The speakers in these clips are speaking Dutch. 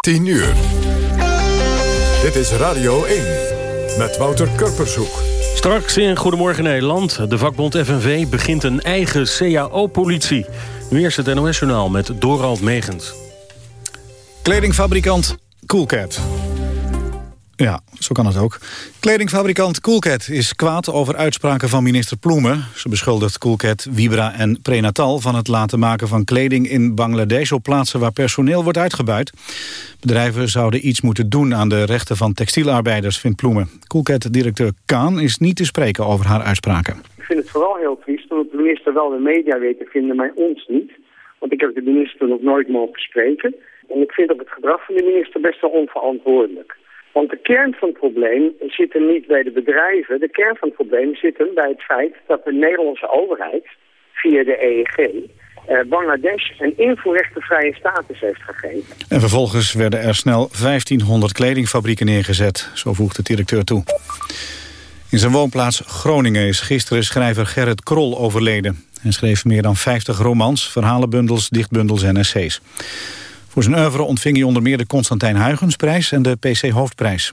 10 uur. Dit is Radio 1 met Wouter Kurpershoek. Straks in Goedemorgen Nederland. De vakbond FNV begint een eigen CAO-politie. Nu eerst het NOS-journaal met Dorald Megens. Kledingfabrikant Coolcat ja, zo kan het ook. Kledingfabrikant Coolcat is kwaad over uitspraken van minister Ploemen. Ze beschuldigt Coolcat, Vibra en Prenatal van het laten maken van kleding in Bangladesh op plaatsen waar personeel wordt uitgebuit. Bedrijven zouden iets moeten doen aan de rechten van textielarbeiders, vindt Ploemen. Coolcat-directeur Kaan is niet te spreken over haar uitspraken. Ik vind het vooral heel triest, omdat de minister wel de media weet te vinden, maar ons niet. Want ik heb de minister nog nooit mogen spreken. En ik vind ook het gedrag van de minister best wel onverantwoordelijk. Want de kern van het probleem zit er niet bij de bedrijven. De kern van het probleem zit hem bij het feit dat de Nederlandse overheid via de EEG eh, Bangladesh een invoerrechtenvrije status heeft gegeven. En vervolgens werden er snel 1500 kledingfabrieken neergezet, zo voegt de directeur toe. In zijn woonplaats Groningen is gisteren schrijver Gerrit Krol overleden. Hij schreef meer dan 50 romans, verhalenbundels, dichtbundels en essays. Voor zijn oeuvre ontving hij onder meer de Constantijn Huygensprijs en de PC Hoofdprijs.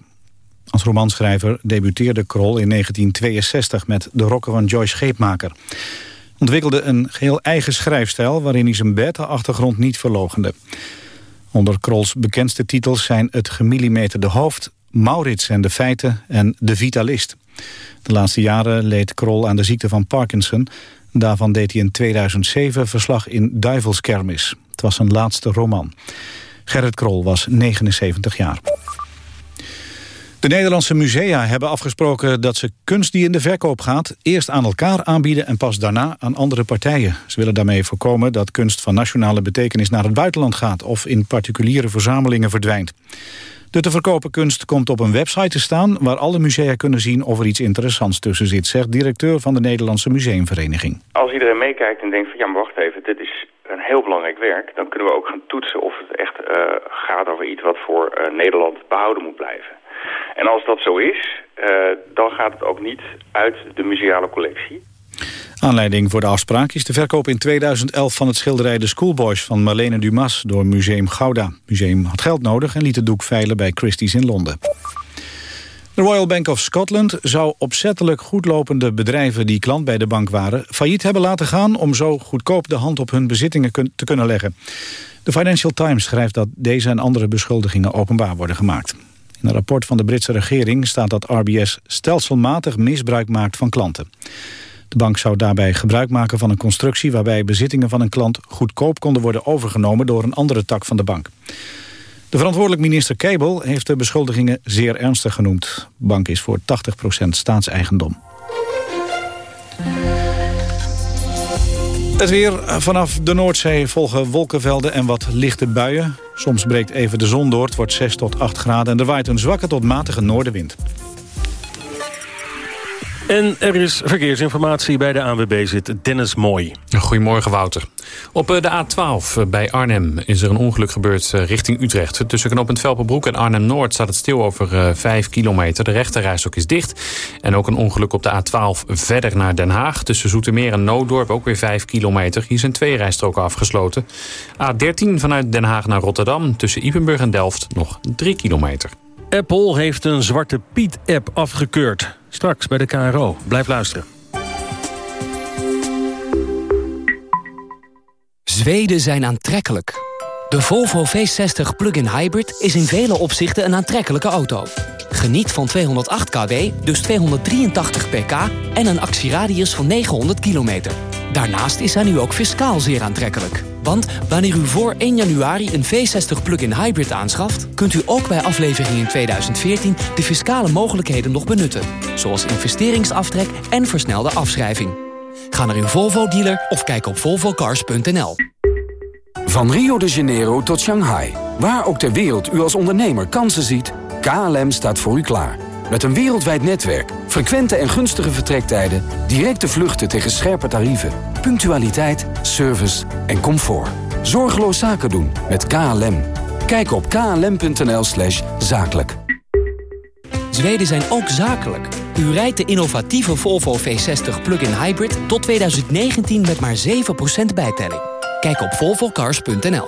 Als romanschrijver debuteerde Krol in 1962 met De Rokken van Joyce Scheepmaker. Ontwikkelde een geheel eigen schrijfstijl waarin hij zijn beta-achtergrond niet verlogende. Onder Krols bekendste titels zijn Het gemillimeterde hoofd, Maurits en de feiten en De Vitalist. De laatste jaren leed Krol aan de ziekte van Parkinson. Daarvan deed hij in 2007 verslag in Duivelskermis. Het was zijn laatste roman. Gerrit Krol was 79 jaar. De Nederlandse musea hebben afgesproken dat ze kunst die in de verkoop gaat... eerst aan elkaar aanbieden en pas daarna aan andere partijen. Ze willen daarmee voorkomen dat kunst van nationale betekenis naar het buitenland gaat... of in particuliere verzamelingen verdwijnt. De te verkopen kunst komt op een website te staan... waar alle musea kunnen zien of er iets interessants tussen zit... zegt directeur van de Nederlandse Museumvereniging. Als iedereen meekijkt en denkt van ja, wacht even... dit is een heel belangrijk werk... dan kunnen we ook gaan toetsen of het echt uh, gaat over iets... wat voor uh, Nederland behouden moet blijven. En als dat zo is, uh, dan gaat het ook niet uit de museale collectie... Aanleiding voor de afspraak is de verkoop in 2011 van het schilderij De Schoolboys van Marlene Dumas door Museum Gouda. Museum had geld nodig en liet het doek veilen bij Christie's in Londen. De Royal Bank of Scotland zou opzettelijk goedlopende bedrijven die klant bij de bank waren failliet hebben laten gaan om zo goedkoop de hand op hun bezittingen te kunnen leggen. De Financial Times schrijft dat deze en andere beschuldigingen openbaar worden gemaakt. In een rapport van de Britse regering staat dat RBS stelselmatig misbruik maakt van klanten. De bank zou daarbij gebruik maken van een constructie... waarbij bezittingen van een klant goedkoop konden worden overgenomen... door een andere tak van de bank. De verantwoordelijk minister Cable heeft de beschuldigingen zeer ernstig genoemd. Bank is voor 80% staatseigendom. Het weer vanaf de Noordzee volgen wolkenvelden en wat lichte buien. Soms breekt even de zon door, het wordt 6 tot 8 graden... en er waait een zwakke tot matige noordenwind. En er is verkeersinformatie bij de ANWB zit Dennis Mooi. Goedemorgen Wouter. Op eh, de A12 eh, bij Arnhem is er een ongeluk gebeurd eh, richting Utrecht. Tussen knooppunt Velpenbroek en Arnhem-Noord staat het stil over 5 kilometer. De rechterrijstok is dicht. En ook een ongeluk op de A12 verder naar Den Haag. Tussen Zoetermeer en Nooddorp ook weer 5 kilometer. Hier zijn twee rijstroken afgesloten. A13 vanuit Den Haag naar Rotterdam. Tussen Ipenburg en Delft nog 3 kilometer. Apple heeft een Zwarte Piet-app afgekeurd. Straks bij de KRO. Blijf luisteren. Zweden zijn aantrekkelijk. De Volvo V60 Plug-in Hybrid is in vele opzichten een aantrekkelijke auto. Geniet van 208 kW, dus 283 pk en een actieradius van 900 kilometer. Daarnaast is hij nu ook fiscaal zeer aantrekkelijk. Want wanneer u voor 1 januari een V60 plug-in hybrid aanschaft... kunt u ook bij aflevering in 2014 de fiscale mogelijkheden nog benutten. Zoals investeringsaftrek en versnelde afschrijving. Ga naar uw Volvo-dealer of kijk op volvocars.nl. Van Rio de Janeiro tot Shanghai. Waar ook ter wereld u als ondernemer kansen ziet... KLM staat voor u klaar. Met een wereldwijd netwerk, frequente en gunstige vertrektijden... directe vluchten tegen scherpe tarieven, punctualiteit, service en comfort. Zorgeloos zaken doen met KLM. Kijk op klm.nl slash zakelijk. Zweden zijn ook zakelijk. U rijdt de innovatieve Volvo V60 plug-in hybrid tot 2019 met maar 7% bijtelling. Kijk op volvocars.nl.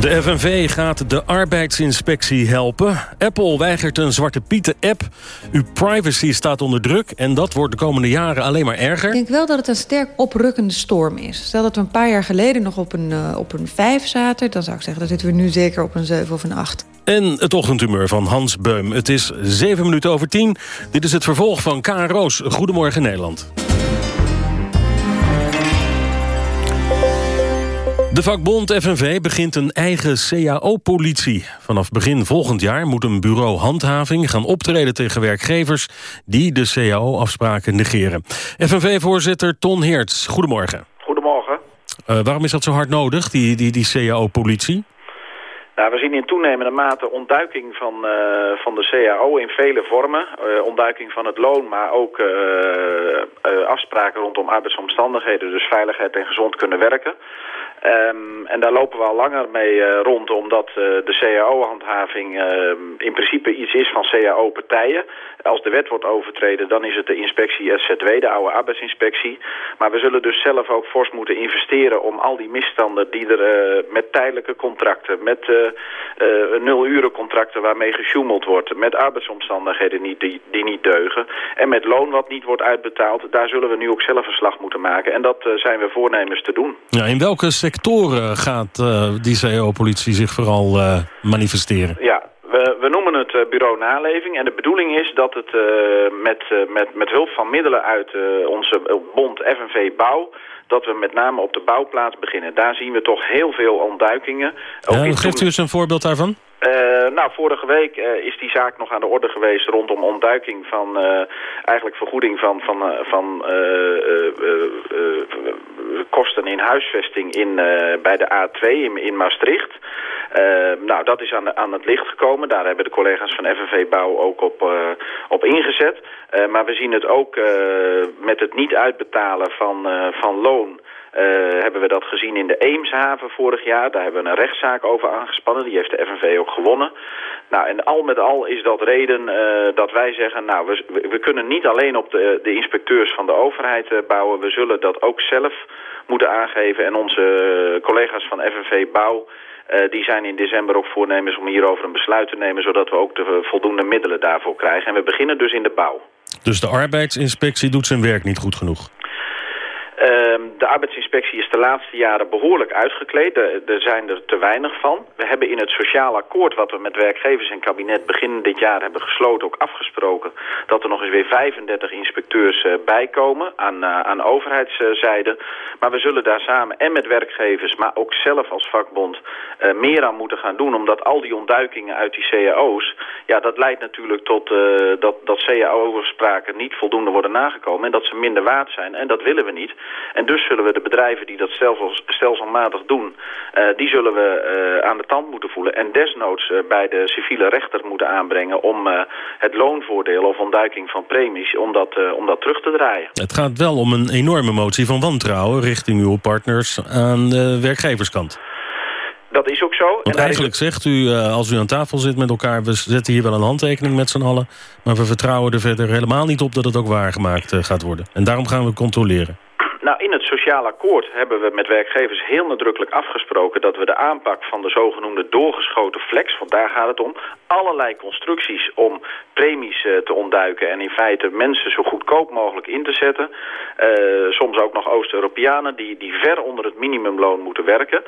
De FNV gaat de arbeidsinspectie helpen. Apple weigert een Zwarte Pieten-app. Uw privacy staat onder druk en dat wordt de komende jaren alleen maar erger. Ik denk wel dat het een sterk oprukkende storm is. Stel dat we een paar jaar geleden nog op een, uh, op een 5 zaten... dan zou ik zeggen, dan zitten we nu zeker op een 7 of een 8. En het ochtendhumeur van Hans Beum. Het is 7 minuten over 10. Dit is het vervolg van KRO's Goedemorgen Nederland. De vakbond FNV begint een eigen CAO-politie. Vanaf begin volgend jaar moet een bureau handhaving gaan optreden tegen werkgevers die de CAO-afspraken negeren. FNV-voorzitter Ton Heerts, goedemorgen. Goedemorgen. Uh, waarom is dat zo hard nodig, die, die, die CAO-politie? Nou, we zien in toenemende mate ontduiking van, uh, van de CAO in vele vormen. Uh, ontduiking van het loon, maar ook uh, afspraken rondom arbeidsomstandigheden. Dus veiligheid en gezond kunnen werken. Um, en daar lopen we al langer mee uh, rond, omdat uh, de CAO-handhaving uh, in principe iets is van CAO-partijen. Als de wet wordt overtreden, dan is het de inspectie SZW, de oude arbeidsinspectie. Maar we zullen dus zelf ook fors moeten investeren om al die misstanden die er met tijdelijke contracten, met nul-uren-contracten waarmee gesjoemeld wordt, met arbeidsomstandigheden die, die, niet deugen en met loon wat niet wordt uitbetaald, daar zullen we nu ook zelf een slag moeten maken. En dat zijn we voornemens te doen. Ja, in welke sectoren gaat uh, die CO-politie zich vooral uh, manifesteren? Ja, we, we, noemen het uh, bureau naleving. En de bedoeling is dat het met, met, met hulp van middelen uit onze bond FNV Bouw dat we met name op de bouwplaats beginnen. Daar zien we toch heel veel ontduikingen. Ja, geeft u eens een voorbeeld daarvan? Uh, nou, vorige week uh, is die zaak nog aan de orde geweest rondom ontduiking van uh, eigenlijk vergoeding van, van, van kosten in huisvesting in, bij de A2 in, in Maastricht. nou, dat is aan, de, aan het licht gekomen. Daar hebben de collega's van FNV Bouw ook op, op ingezet. maar we zien het ook met het niet uitbetalen van, van loon... Uh, hebben we dat gezien in de Eemshaven vorig jaar. Daar hebben we een rechtszaak over aangespannen. Die heeft de FNV ook gewonnen. Nou, en al met al is dat reden uh, dat wij zeggen... nou, we, we, kunnen niet alleen op de, de inspecteurs van de overheid uh, bouwen. We zullen dat ook zelf moeten aangeven. En onze collega's van FNV Bouw... Die zijn in december ook voornemens om hierover een besluit te nemen... zodat we ook de voldoende middelen daarvoor krijgen. En we beginnen dus in de bouw. Dus de arbeidsinspectie doet zijn werk niet goed genoeg? Uh, de arbeidsinspectie is de laatste jaren behoorlijk uitgekleed. Er, zijn er te weinig van. We hebben in het sociaal akkoord wat we met werkgevers en kabinet begin dit jaar hebben gesloten... ook afgesproken dat er nog eens weer 35 inspecteurs uh, bijkomen aan, uh, aan overheidszijde. Maar we zullen daar samen en met werkgevers, maar ook zelf als vakbond... meer aan moeten gaan doen, omdat al die ontduikingen uit die cao's... ja, dat leidt natuurlijk tot dat, dat cao-overspraken niet voldoende worden nagekomen... en dat ze minder waard zijn. En dat willen we niet. En dus zullen we de bedrijven die dat stelsel, stelselmatig doen... Uh, die zullen we uh, aan de tand moeten voelen. En desnoods uh, bij de civiele rechter moeten aanbrengen... om het loonvoordeel of ontduiking van premies... om dat, om dat terug te draaien. Het gaat wel om een enorme motie van wantrouwen... richting uw partners aan de werkgeverskant. Dat is ook zo. Want eigenlijk zegt u, als u aan tafel zit met elkaar... we zetten hier wel een handtekening met z'n allen... maar we vertrouwen er verder helemaal niet op dat het ook waargemaakt gaat worden. En daarom gaan we controleren. Nou, in het sociaal akkoord hebben we met werkgevers heel nadrukkelijk afgesproken... dat we de aanpak van de zogenoemde doorgeschoten flex, want daar gaat het om... allerlei constructies om premies uh, te ontduiken... en in feite mensen zo goedkoop mogelijk in te zetten. Uh, soms ook nog Oost-Europeanen die, die ver onder het minimumloon moeten werken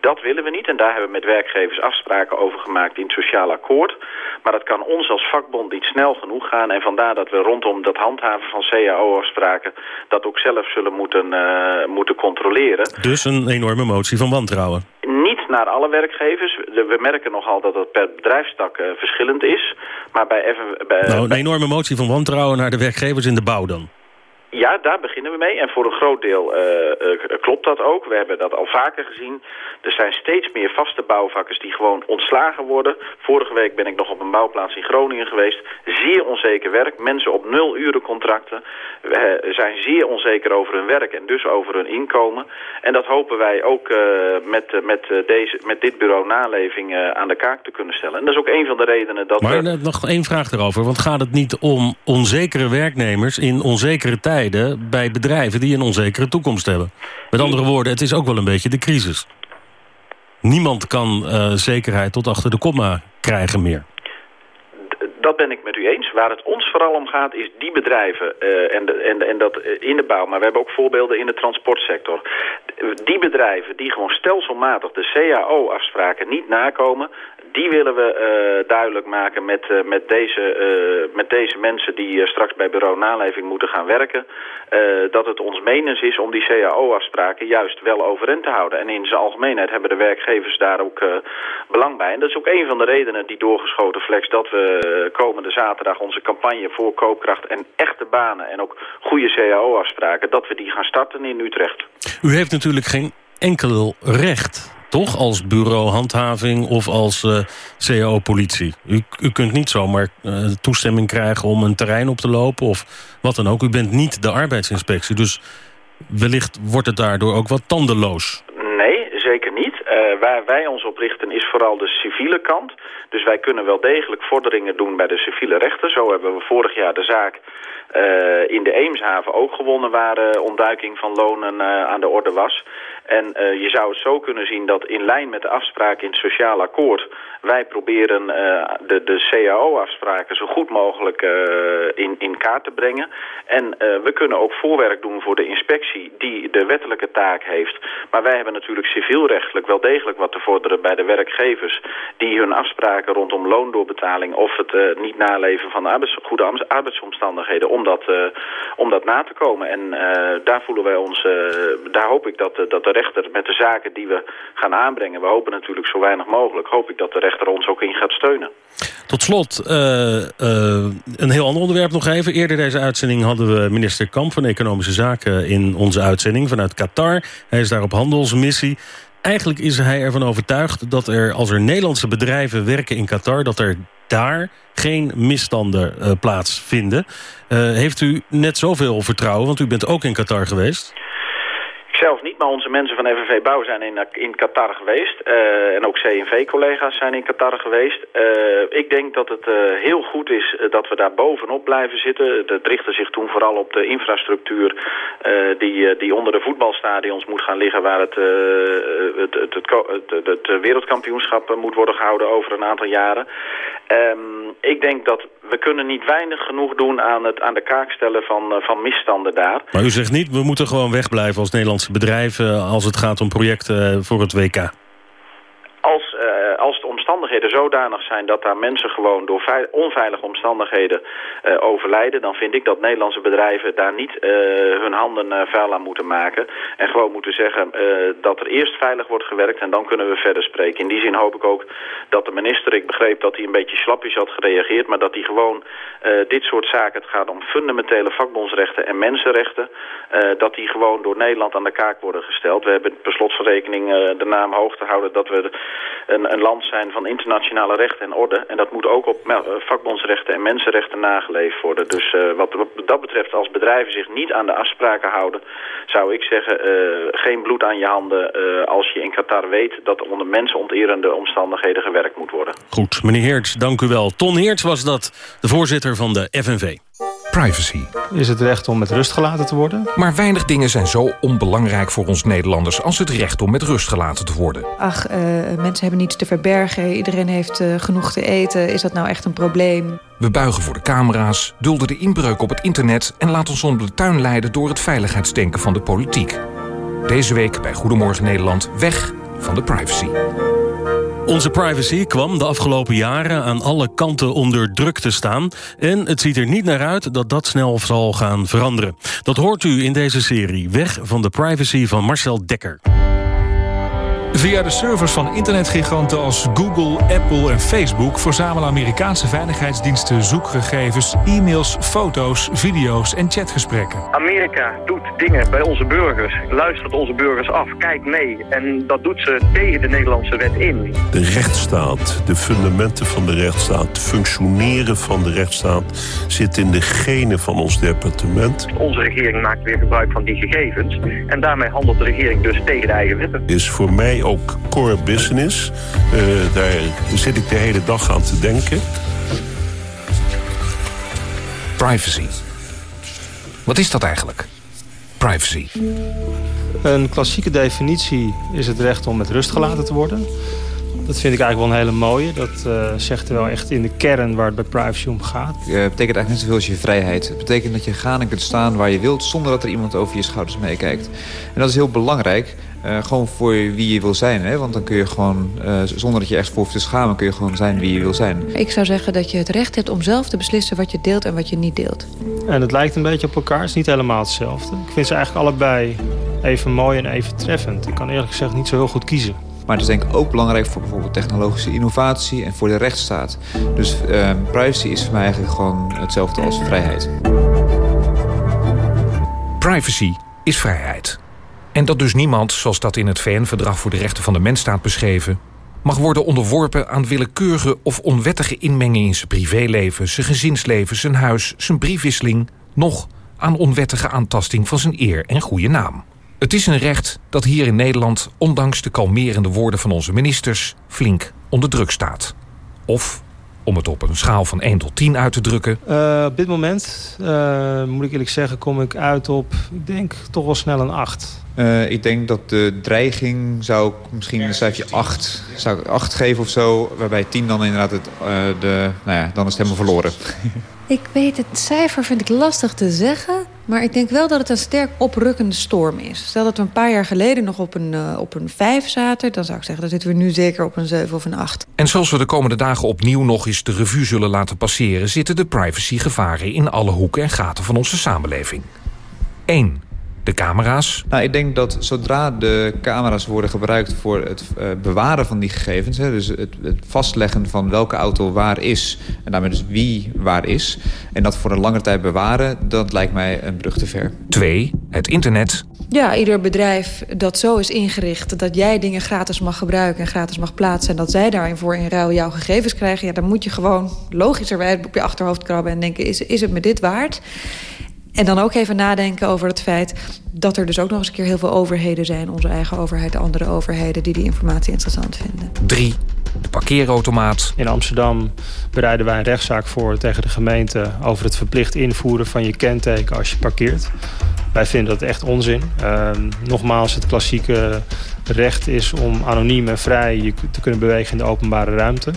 dat willen we niet. En daar hebben we met werkgevers afspraken over gemaakt in het sociaal akkoord. Maar dat kan ons als vakbond niet snel genoeg gaan. En vandaar dat we rondom dat handhaven van CAO-afspraken... dat ook zelf zullen moeten, uh, moeten controleren. Dus een enorme motie van wantrouwen? Niet naar alle werkgevers. We merken nogal dat het per bedrijfstak uh, verschillend is. Maar bij, even, bij, nou, een enorme motie van wantrouwen naar de werkgevers in de bouw dan? Ja, daar beginnen we mee. En voor een groot deel uh, uh, klopt dat ook. We hebben dat al vaker gezien. Er zijn steeds meer vaste bouwvakkers die gewoon ontslagen worden. Vorige week ben ik nog op een bouwplaats in Groningen geweest. Zeer onzeker werk. Mensen op nul uren contracten. We zijn zeer onzeker over hun werk en dus over hun inkomen. En dat hopen wij ook met, met, deze, met dit bureau naleving aan de kaak te kunnen stellen. En dat is ook een van de redenen dat... Maar we... nog één vraag erover. Want gaat het niet om onzekere werknemers in onzekere tijden? Bij bedrijven die een onzekere toekomst hebben. Met andere woorden, het is ook wel een beetje de crisis. Niemand kan uh, zekerheid tot achter de komma krijgen meer. Dat ben ik met u eens. Waar het ons vooral om gaat is die bedrijven uh, en, en, en dat uh, in de bouw. Maar we hebben ook voorbeelden in de transportsector. Die bedrijven die gewoon stelselmatig de CAO-afspraken niet nakomen die willen we uh, duidelijk maken met, uh, met, deze, uh, met deze mensen die straks bij bureau naleving moeten gaan werken. dat het ons menens is om die CAO-afspraken juist wel overeind te houden. En in zijn algemeenheid hebben de werkgevers daar ook belang bij. En dat is ook een van de redenen, die doorgeschoten flex, dat we komende zaterdag onze campagne voor koopkracht en echte banen en ook goede CAO-afspraken, dat we die gaan starten in Utrecht. U heeft natuurlijk geen enkel recht toch? Als bureau handhaving of als uh, CAO-politie. U, u kunt niet zomaar uh, toestemming krijgen om een terrein op te lopen of wat dan ook. U bent niet de arbeidsinspectie, dus wellicht wordt het daardoor ook wat tandeloos. Nee, zeker niet. Uh, waar wij ons op richten is vooral de civiele kant. Dus wij kunnen wel degelijk vorderingen doen bij de civiele rechter. Zo hebben we vorig jaar de zaak in de Eemshaven ook gewonnen... waar uh, ontduiking van lonen aan de orde was. En uh, je zou het zo kunnen zien dat in lijn met de afspraken in het sociaal akkoord... wij proberen uh, de, de CAO-afspraken zo goed mogelijk uh, in, in kaart te brengen. En we kunnen ook voorwerk doen voor de inspectie die de wettelijke taak heeft. Maar wij hebben natuurlijk civielrechtelijk wel degelijk wat te vorderen bij de werkgevers... die hun afspraken rondom loondoorbetaling of het niet naleven van de goede arbeidsomstandigheden... om dat, om dat na te komen. En daar voelen wij ons, daar hoop ik dat, dat de met de zaken die we gaan aanbrengen... we hopen natuurlijk zo weinig mogelijk... hoop ik dat de rechter ons ook in gaat steunen. Tot slot, uh, uh, een heel ander onderwerp nog even. Eerder deze uitzending hadden we minister Kamp van Economische Zaken... in onze uitzending vanuit Qatar. Hij is daar op handelsmissie. Eigenlijk is hij ervan overtuigd dat er, als er Nederlandse bedrijven werken in Qatar... dat er daar geen misstanden uh, plaatsvinden. heeft u net zoveel vertrouwen, want u bent ook in Qatar geweest zelf niet, maar onze mensen van FNV Bouw zijn in, in Qatar geweest. Uh, en ook CNV-collega's zijn in Qatar geweest. Uh, ik denk dat het uh, heel goed is dat we daar bovenop blijven zitten. Dat richtte zich toen vooral op de infrastructuur die, die onder de voetbalstadions moet gaan liggen... waar het, het, het, het, het, wereldkampioenschap moet worden gehouden over een aantal jaren. Um, ik denk dat we kunnen niet weinig genoeg doen aan het aan de kaak stellen van, van misstanden daar. Maar u zegt niet, we moeten gewoon wegblijven als Nederlandse bedrijven... als het gaat om projecten voor het WK? Als, uh, als de omstandigheden zodanig zijn dat daar mensen gewoon door onveilige omstandigheden uh, overlijden... dan vind ik dat Nederlandse bedrijven daar niet uh, hun handen vuil aan moeten maken. En gewoon moeten zeggen dat er eerst veilig wordt gewerkt en dan kunnen we verder spreken. In die zin hoop ik ook dat de minister, ik begreep dat hij een beetje slapjes had gereageerd... maar dat hij gewoon dit soort zaken, het gaat om fundamentele vakbondsrechten en mensenrechten... dat die gewoon door Nederland aan de kaak worden gesteld. We hebben per slot van rekening de naam hoog te houden dat we een, een land zijn van internationale recht en orde. En dat moet ook op vakbondsrechten en mensenrechten nageleefd worden. Dus wat, wat, dat betreft, als bedrijven zich niet aan de afspraken houden... zou ik zeggen, geen bloed aan je handen als je in Qatar weet... dat onder mensenonterende omstandigheden gewerkt moet worden. Goed, meneer Heerts, dank u wel. Ton Heerts was dat, de voorzitter van de FNV. Privacy. Is het recht om met rust gelaten te worden? Maar weinig dingen zijn zo onbelangrijk voor ons Nederlanders... als het recht om met rust gelaten te worden. Ach, uh, mensen hebben niets te verbergen. Iedereen heeft uh, genoeg te eten. Is dat nou echt een probleem? We buigen voor de camera's, dulden de inbreuk op het internet... en laten ons onder de tuin leiden door het veiligheidsdenken van de politiek. Deze week bij Goedemorgen Nederland weg van de privacy. Onze privacy kwam de afgelopen jaren aan alle kanten onder druk te staan... en het ziet er niet naar uit dat dat snel zal gaan veranderen. Dat hoort u in deze serie Weg van de privacy van Marcel Dekker. Via de servers van internetgiganten als Google, Apple en Facebook... verzamelen Amerikaanse veiligheidsdiensten zoekgegevens... e-mails, foto's, video's en chatgesprekken. Amerika doet dingen bij onze burgers, luistert onze burgers af, kijkt mee. En dat doet ze tegen de Nederlandse wet in. De rechtsstaat, de fundamenten van de rechtsstaat... het functioneren van de rechtsstaat zit in de genen van ons departement. Onze regering maakt weer gebruik van die gegevens... en daarmee handelt de regering dus tegen de eigen wetten. Is voor mij ook core business. Uh, daar zit ik de hele dag aan te denken. Privacy. Wat is dat eigenlijk? Privacy. Een klassieke definitie is het recht om met rust gelaten te worden. Dat vind ik eigenlijk wel een hele mooie. Dat uh, zegt er wel echt in de kern waar het bij privacy om gaat. Het uh, betekent eigenlijk net zoveel als je vrijheid. Het betekent dat je gaan en kunt staan waar je wilt... zonder dat er iemand over je schouders meekijkt. En dat is heel belangrijk. Uh, gewoon voor wie je wil zijn. Hè? Want dan kun je gewoon, uh, zonder dat je echt voor hoeft te schamen... kun je gewoon zijn wie je wil zijn. Ik zou zeggen dat je het recht hebt om zelf te beslissen... wat je deelt en wat je niet deelt. En het lijkt een beetje op elkaar. Het is niet helemaal hetzelfde. Ik vind ze eigenlijk allebei even mooi en even treffend. Ik kan eerlijk gezegd niet zo heel goed kiezen. Maar het is denk ik ook belangrijk voor bijvoorbeeld technologische innovatie... en voor de rechtsstaat. Dus uh, privacy is voor mij eigenlijk gewoon hetzelfde als vrijheid. Privacy is vrijheid. En dat dus niemand, zoals dat in het VN-verdrag voor de rechten van de mens staat beschreven, mag worden onderworpen aan willekeurige of onwettige inmenging in zijn privéleven, zijn gezinsleven, zijn huis, zijn briefwisseling, nog aan onwettige aantasting van zijn eer en goede naam. Het is een recht dat hier in Nederland, ondanks de kalmerende woorden van onze ministers, flink onder druk staat. Of, om het op een schaal van 1 tot 10 uit te drukken... Uh, op dit moment, uh, moet ik eerlijk zeggen, kom ik uit op, ik denk, toch wel snel een 8. Uh, ik denk dat de dreiging zou ik misschien een cijfertje 8, zou ik 8 geven of zo. Waarbij 10 dan inderdaad het, de, nou ja, dan is het helemaal verloren. Ik weet het cijfer vind ik lastig te zeggen. Maar ik denk wel dat het een sterk oprukkende storm is. Stel dat we een paar jaar geleden nog op een, uh, op een 5 zaten... dan zou ik zeggen, dan zitten we nu zeker op een 7 of een 8. En zoals we de komende dagen opnieuw nog eens de revue zullen laten passeren... zitten de privacygevaren in alle hoeken en gaten van onze samenleving. 1. De camera's? Nou, ik denk dat zodra de camera's worden gebruikt voor het uh, bewaren van die gegevens... Hè, dus het, het, vastleggen van welke auto waar is... en daarmee dus wie waar is... en dat voor een lange tijd bewaren, dat lijkt mij een brug te ver. 2. Het internet. Ja, ieder bedrijf dat zo is ingericht... dat jij dingen gratis mag gebruiken en gratis mag plaatsen... en dat zij daarin voor in ruil jouw gegevens krijgen... ja, dan moet je gewoon logischerwijs op je achterhoofd krabben... en denken, is, is het me dit waard? En dan ook even nadenken over het feit dat er dus ook nog eens een keer heel veel overheden zijn. Onze eigen overheid, de andere overheden die die informatie interessant vinden. 3. De parkeerautomaat. In Amsterdam bereiden wij een rechtszaak voor tegen de gemeente... over het verplicht invoeren van je kenteken als je parkeert. Wij vinden dat echt onzin. Uh, nogmaals, het klassieke recht is om anoniem en vrij je te kunnen bewegen in de openbare ruimte.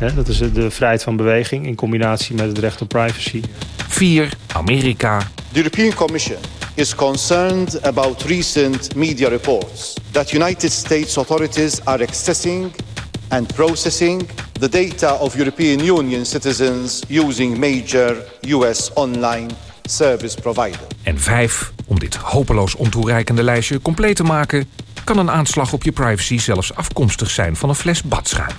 Ja, dat is de vrijheid van beweging in combinatie met het recht op privacy. 4. Amerika. The European Commission is concerned about recent media reports that United States authorities are accessing and processing the data of European Union citizens using major US online service providers. En 5. Om dit hopeloos ontoereikende lijstje compleet te maken... kan een aanslag op je privacy zelfs afkomstig zijn van een fles badschuim.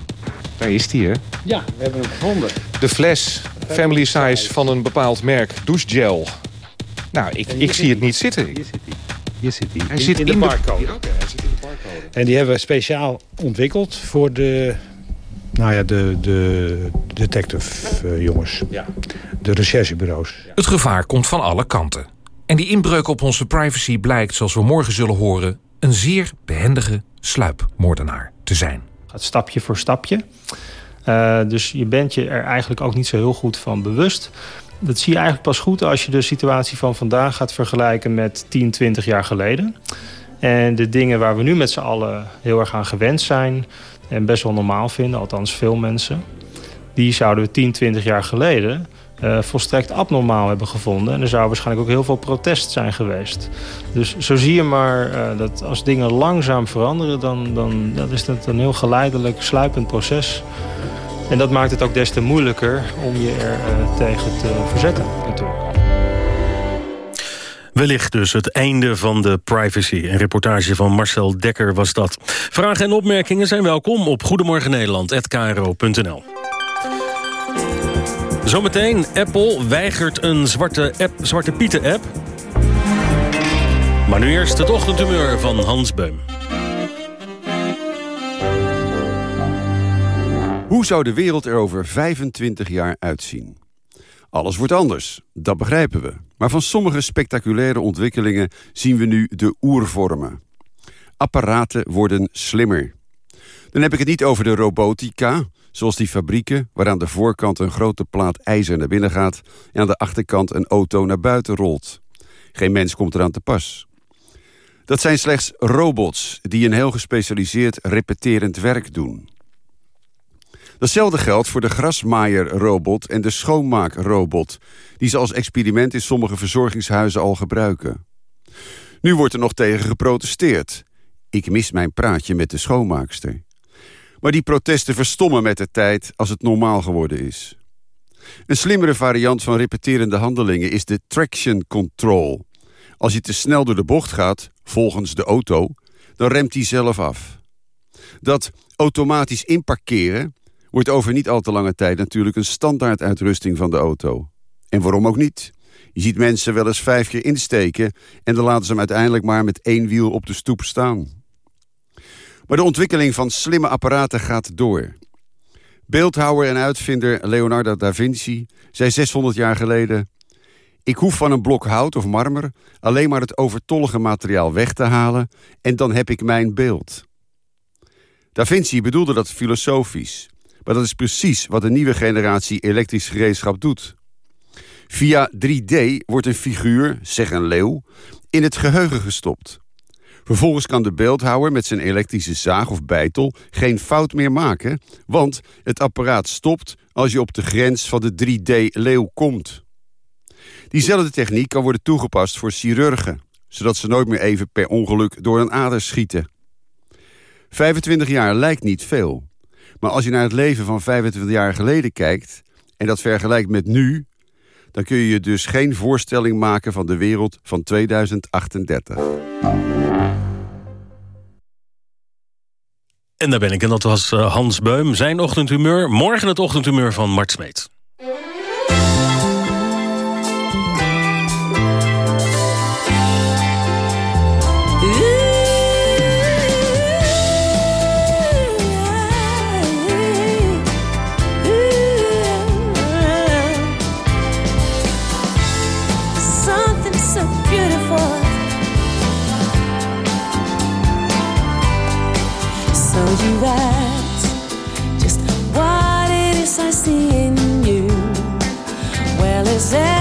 Daar is die, hè? Ja, we hebben hem gevonden. De fles, family size van een bepaald merk, douchegel. Nou, ik, ik zie het niet zitten. Hier zit hij. Hier zit hij. Hij zit in de barcode. Ja, oké, hij zit in de barcode. En die hebben we speciaal ontwikkeld voor de Nou ja, de, de detective jongens. Ja. De recherchebureaus. Het gevaar komt van alle kanten. En die inbreuk op onze privacy blijkt, zoals we morgen zullen horen... een zeer behendige sluipmoordenaar te zijn. Gaat stapje voor stapje. Uh, dus je bent je er eigenlijk ook niet zo heel goed van bewust. Dat zie je eigenlijk pas goed als je de situatie van vandaag gaat vergelijken met 10, 20 jaar geleden. En de dingen waar we nu met z'n allen heel erg aan gewend zijn... en best wel normaal vinden, althans veel mensen... die zouden we 10, 20 jaar geleden uh, volstrekt abnormaal hebben gevonden. En er zou waarschijnlijk ook heel veel protest zijn geweest. Dus zo zie je maar uh, dat als dingen langzaam veranderen... dan, dan dat is dat een heel geleidelijk, sluipend proces. En dat maakt het ook des te moeilijker om je er uh, tegen te verzetten natuurlijk. Wellicht dus het einde van de privacy. Een reportage van Marcel Dekker was dat. Vragen en opmerkingen zijn welkom op goedemorgennederland.kro.nl. Zometeen, Apple weigert een zwarte, app, zwarte Pieten-app. Maar nu eerst het ochtendhumeur van Hans Beum. Hoe zou de wereld er over 25 jaar uitzien? Alles wordt anders, dat begrijpen we. Maar van sommige spectaculaire ontwikkelingen zien we nu de oervormen. Apparaten worden slimmer. Dan heb ik het niet over de robotica, zoals die fabrieken... waar aan de voorkant een grote plaat ijzer naar binnen gaat... en aan de achterkant een auto naar buiten rolt. Geen mens komt eraan te pas. Dat zijn slechts robots die een heel gespecialiseerd repeterend werk doen. Datzelfde geldt voor de grasmaaier-robot en de schoonmaak-robot... die ze als experiment in sommige verzorgingshuizen al gebruiken. Nu wordt er nog tegen geprotesteerd. Ik mis mijn praatje met de schoonmaakster. Maar die protesten verstommen met de tijd als het normaal geworden is. Een slimmere variant van repeterende handelingen is de traction control. Als je te snel door de bocht gaat, volgens de auto, dan remt hij zelf af. Dat automatisch inparkeren wordt over niet al te lange tijd natuurlijk een standaarduitrusting van de auto. En waarom ook niet? Je ziet mensen wel eens vijf keer insteken... en dan laten ze hem uiteindelijk maar met één wiel op de stoep staan. Maar de ontwikkeling van slimme apparaten gaat door. Beeldhouwer en uitvinder Leonardo da Vinci zei 600 jaar geleden... Ik hoef van een blok hout of marmer alleen maar het overtollige materiaal weg te halen... en dan heb ik mijn beeld. Da Vinci bedoelde dat filosofisch... Maar dat is precies wat de nieuwe generatie elektrisch gereedschap doet. Via 3D wordt een figuur, zeg een leeuw, in het geheugen gestopt. Vervolgens kan de beeldhouwer met zijn elektrische zaag of bijtel geen fout meer maken... want het apparaat stopt als je op de grens van de 3D-leeuw komt. Diezelfde techniek kan worden toegepast voor chirurgen... zodat ze nooit meer even per ongeluk door een ader schieten. 25 jaar lijkt niet veel... Maar als je naar het leven van 25 jaar geleden kijkt... en dat vergelijkt met nu... dan kun je je dus geen voorstelling maken van de wereld van 2038. En daar ben ik, en dat was eh, Hans Beum. Zijn ochtendhumeur, morgen het ochtendhumeur van Mart Smeet. You that just what it is I see in you. Well, it's every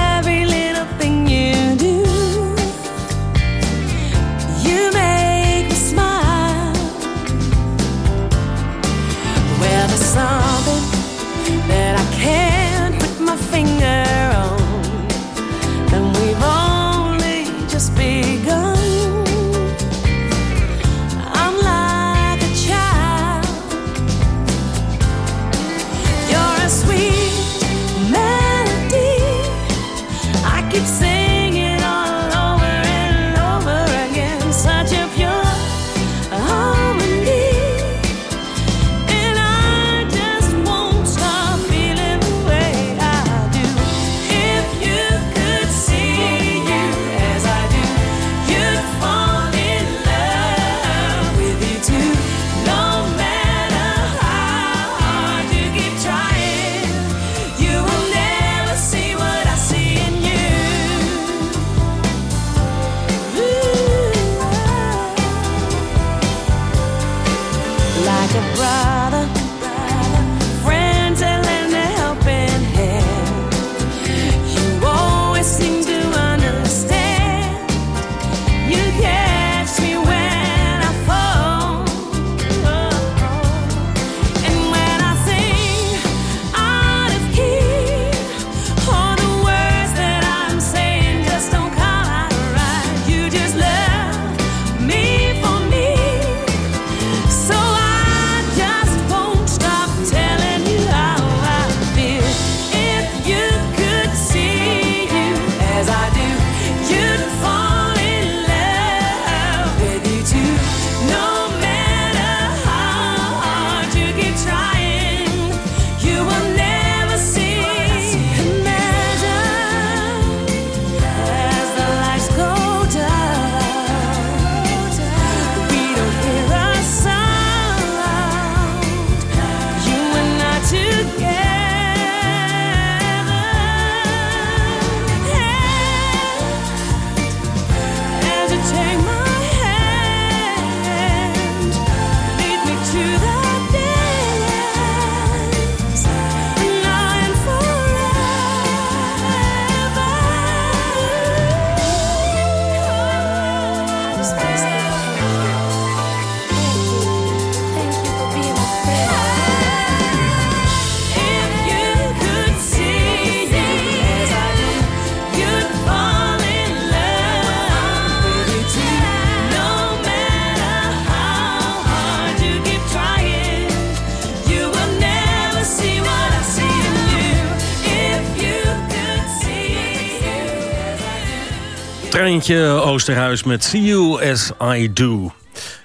Treintje Oosterhuis met See You As I Do.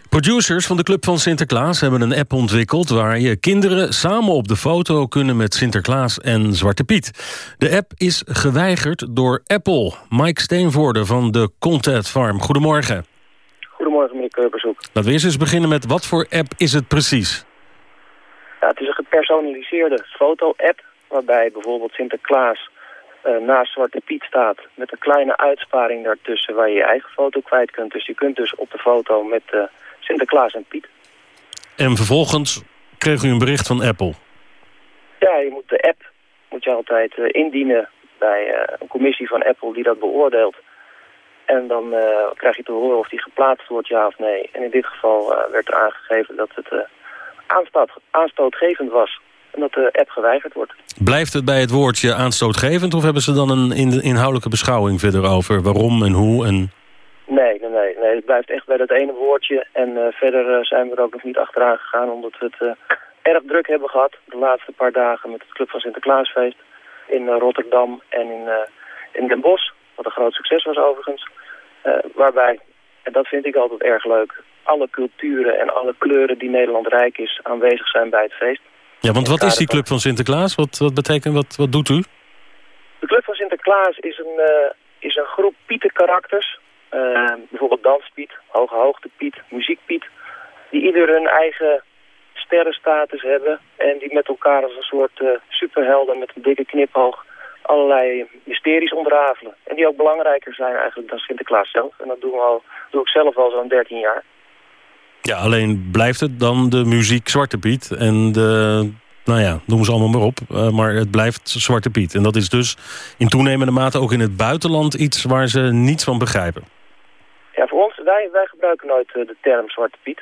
Producers van de Club van Sinterklaas hebben een app ontwikkeld... waar je kinderen samen op de foto kunnen met Sinterklaas en Zwarte Piet. De app is geweigerd door Apple. Mike Steenvoorde van de Content Farm. Goedemorgen. Goedemorgen, meneer Keurbershoek. Laten we eerst eens beginnen met wat voor app is het precies? Ja, het is een gepersonaliseerde foto-app... waarbij bijvoorbeeld Sinterklaas naast Zwarte Piet staat... met een kleine uitsparing daartussen waar je je eigen foto kwijt kunt. Dus je kunt dus op de foto met eh, Sinterklaas en Piet. En vervolgens kreeg u een bericht van Apple. Ja, je moet de app moet je altijd eh, indienen bij eh, een commissie van Apple die dat beoordeelt. En dan eh, krijg je te horen of die geplaatst wordt, ja of nee. En in dit geval eh, werd er aangegeven dat het eh, aanstoot, aanstootgevend was. En dat de app geweigerd wordt. Blijft het bij het woordje aanstootgevend... of hebben ze dan een in- inhoudelijke beschouwing verder over waarom en hoe? En... Nee, nee, nee, nee. Het blijft echt bij dat ene woordje. En eh, verder eh, zijn we er ook nog niet achteraan gegaan... omdat we het eh, erg druk hebben gehad de laatste paar dagen... met het Club van Sinterklaasfeest in Rotterdam en in, in Den Bosch. Wat een groot succes was overigens. Waarbij, en dat vind ik altijd erg leuk... alle culturen en alle kleuren die Nederland rijk is... aanwezig zijn bij het feest. Ja, want wat is die Club van Sinterklaas? Wat, wat betekent, wat, wat doet u? De Club van Sinterklaas is een, eh, is een groep Pieter-karakters. Eh, bijvoorbeeld Danspiet, Hoge Hoogte Piet, Muziekpiet. Die ieder hun eigen sterrenstatus hebben. En die met elkaar als een soort eh, superhelden met een dikke knipoog allerlei mysteries ontrafelen. En die ook belangrijker zijn eigenlijk dan Sinterklaas zelf. En dat doen we al, doe ik zelf al zo'n 13 jaar. Ja, alleen blijft het dan de muziek Zwarte Piet en de... Nou ja, noem ze allemaal maar op. eh, maar het blijft Zwarte Piet. En dat is dus in toenemende mate ook in het buitenland iets waar ze niets van begrijpen. Ja, voor ons, wij, wij gebruiken nooit eh, de term Zwarte Piet.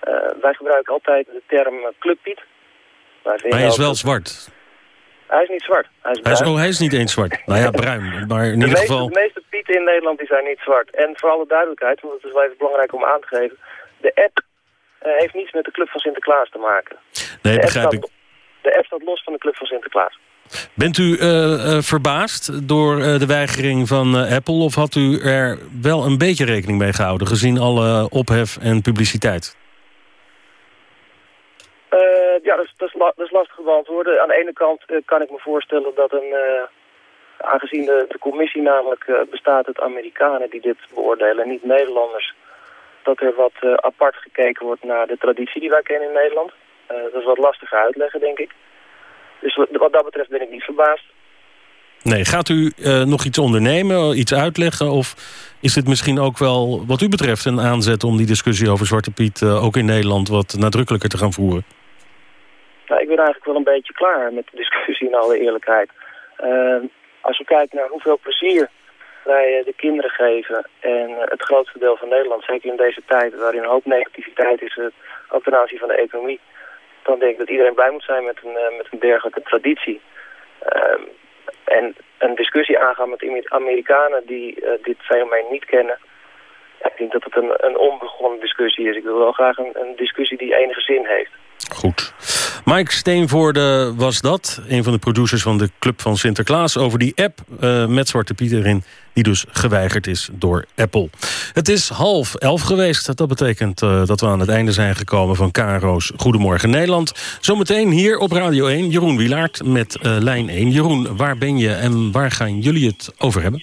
Eh, wij gebruiken altijd de term Club Piet. Maar hij is wel dat- zwart. Hij is niet zwart. Hij is Hij is, oh, hij is niet eens zwart. Nou ja, bruin. Maar in de, ieder meeste, geval... de meeste pieten in Nederland die zijn niet zwart. En voor alle duidelijkheid, want het is wel even belangrijk om aan te geven. De app eh, heeft niets met de Club van Sinterklaas te maken. Nee, de begrijp app ik. staat, De app staat los van de Club van Sinterklaas. Bent u eh, eh, verbaasd door de weigering van Apple... of had u er wel een beetje rekening mee gehouden... gezien alle ophef en publiciteit? Ja, dat is, dat, is la- dat is lastig te beantwoorden. Aan de ene kant kan ik me voorstellen dat een... aangezien de, de commissie namelijk bestaat uit Amerikanen die dit beoordelen... en niet Nederlanders... dat er wat eh, apart gekeken wordt naar de traditie die wij kennen in Nederland. Eh, dat is wat lastiger uitleggen, denk ik. Dus wat, dat betreft ben ik niet verbaasd. Nee, gaat u eh, nog iets ondernemen, iets uitleggen... of is dit misschien ook wel, wat u betreft, een aanzet... om die discussie over Zwarte Piet ook in Nederland... wat nadrukkelijker te gaan voeren? Nou, ik ben eigenlijk wel een beetje klaar met de discussie in alle eerlijkheid. Als we kijken naar hoeveel plezier wij de kinderen geven... en eh, het grootste deel van Nederland, zeker in deze tijd... waarin een hoop negativiteit is, eh, ook ten aanzien van de economie... dan denk ik dat iedereen blij moet zijn met een, eh, met een dergelijke traditie. Ehm, en een discussie aangaan met Amerikanen die eh, dit fenomeen niet kennen... Ik denk dat het een, een onbegonnen discussie is. Ik wil wel graag een, een discussie die enige zin heeft. Goed. Mike Steenvoorde was dat, een van de producers van de Club van Sinterklaas... over die app eh, met Zwarte Piet erin, die dus geweigerd is door Apple. Het is half elf geweest. Dat betekent eh, dat we aan het einde zijn gekomen van Karo's Goedemorgen Nederland. Zometeen hier op Radio 1, Jeroen Wilaert met eh, Lijn 1. Jeroen, waar ben je en waar gaan jullie het over hebben?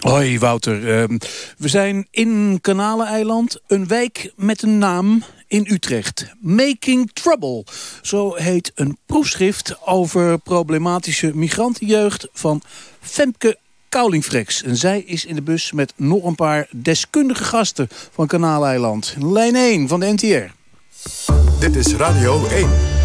Hoi Wouter, Ehm, we zijn in Kanaleneiland, een wijk met een naam in Utrecht. Making Trouble, zo heet een proefschrift over problematische migrantenjeugd van Femke Koulingfrex. En zij is in de bus met nog een paar deskundige gasten van Kanaleiland. Lijn 1 van de NTR. Dit is Radio 1.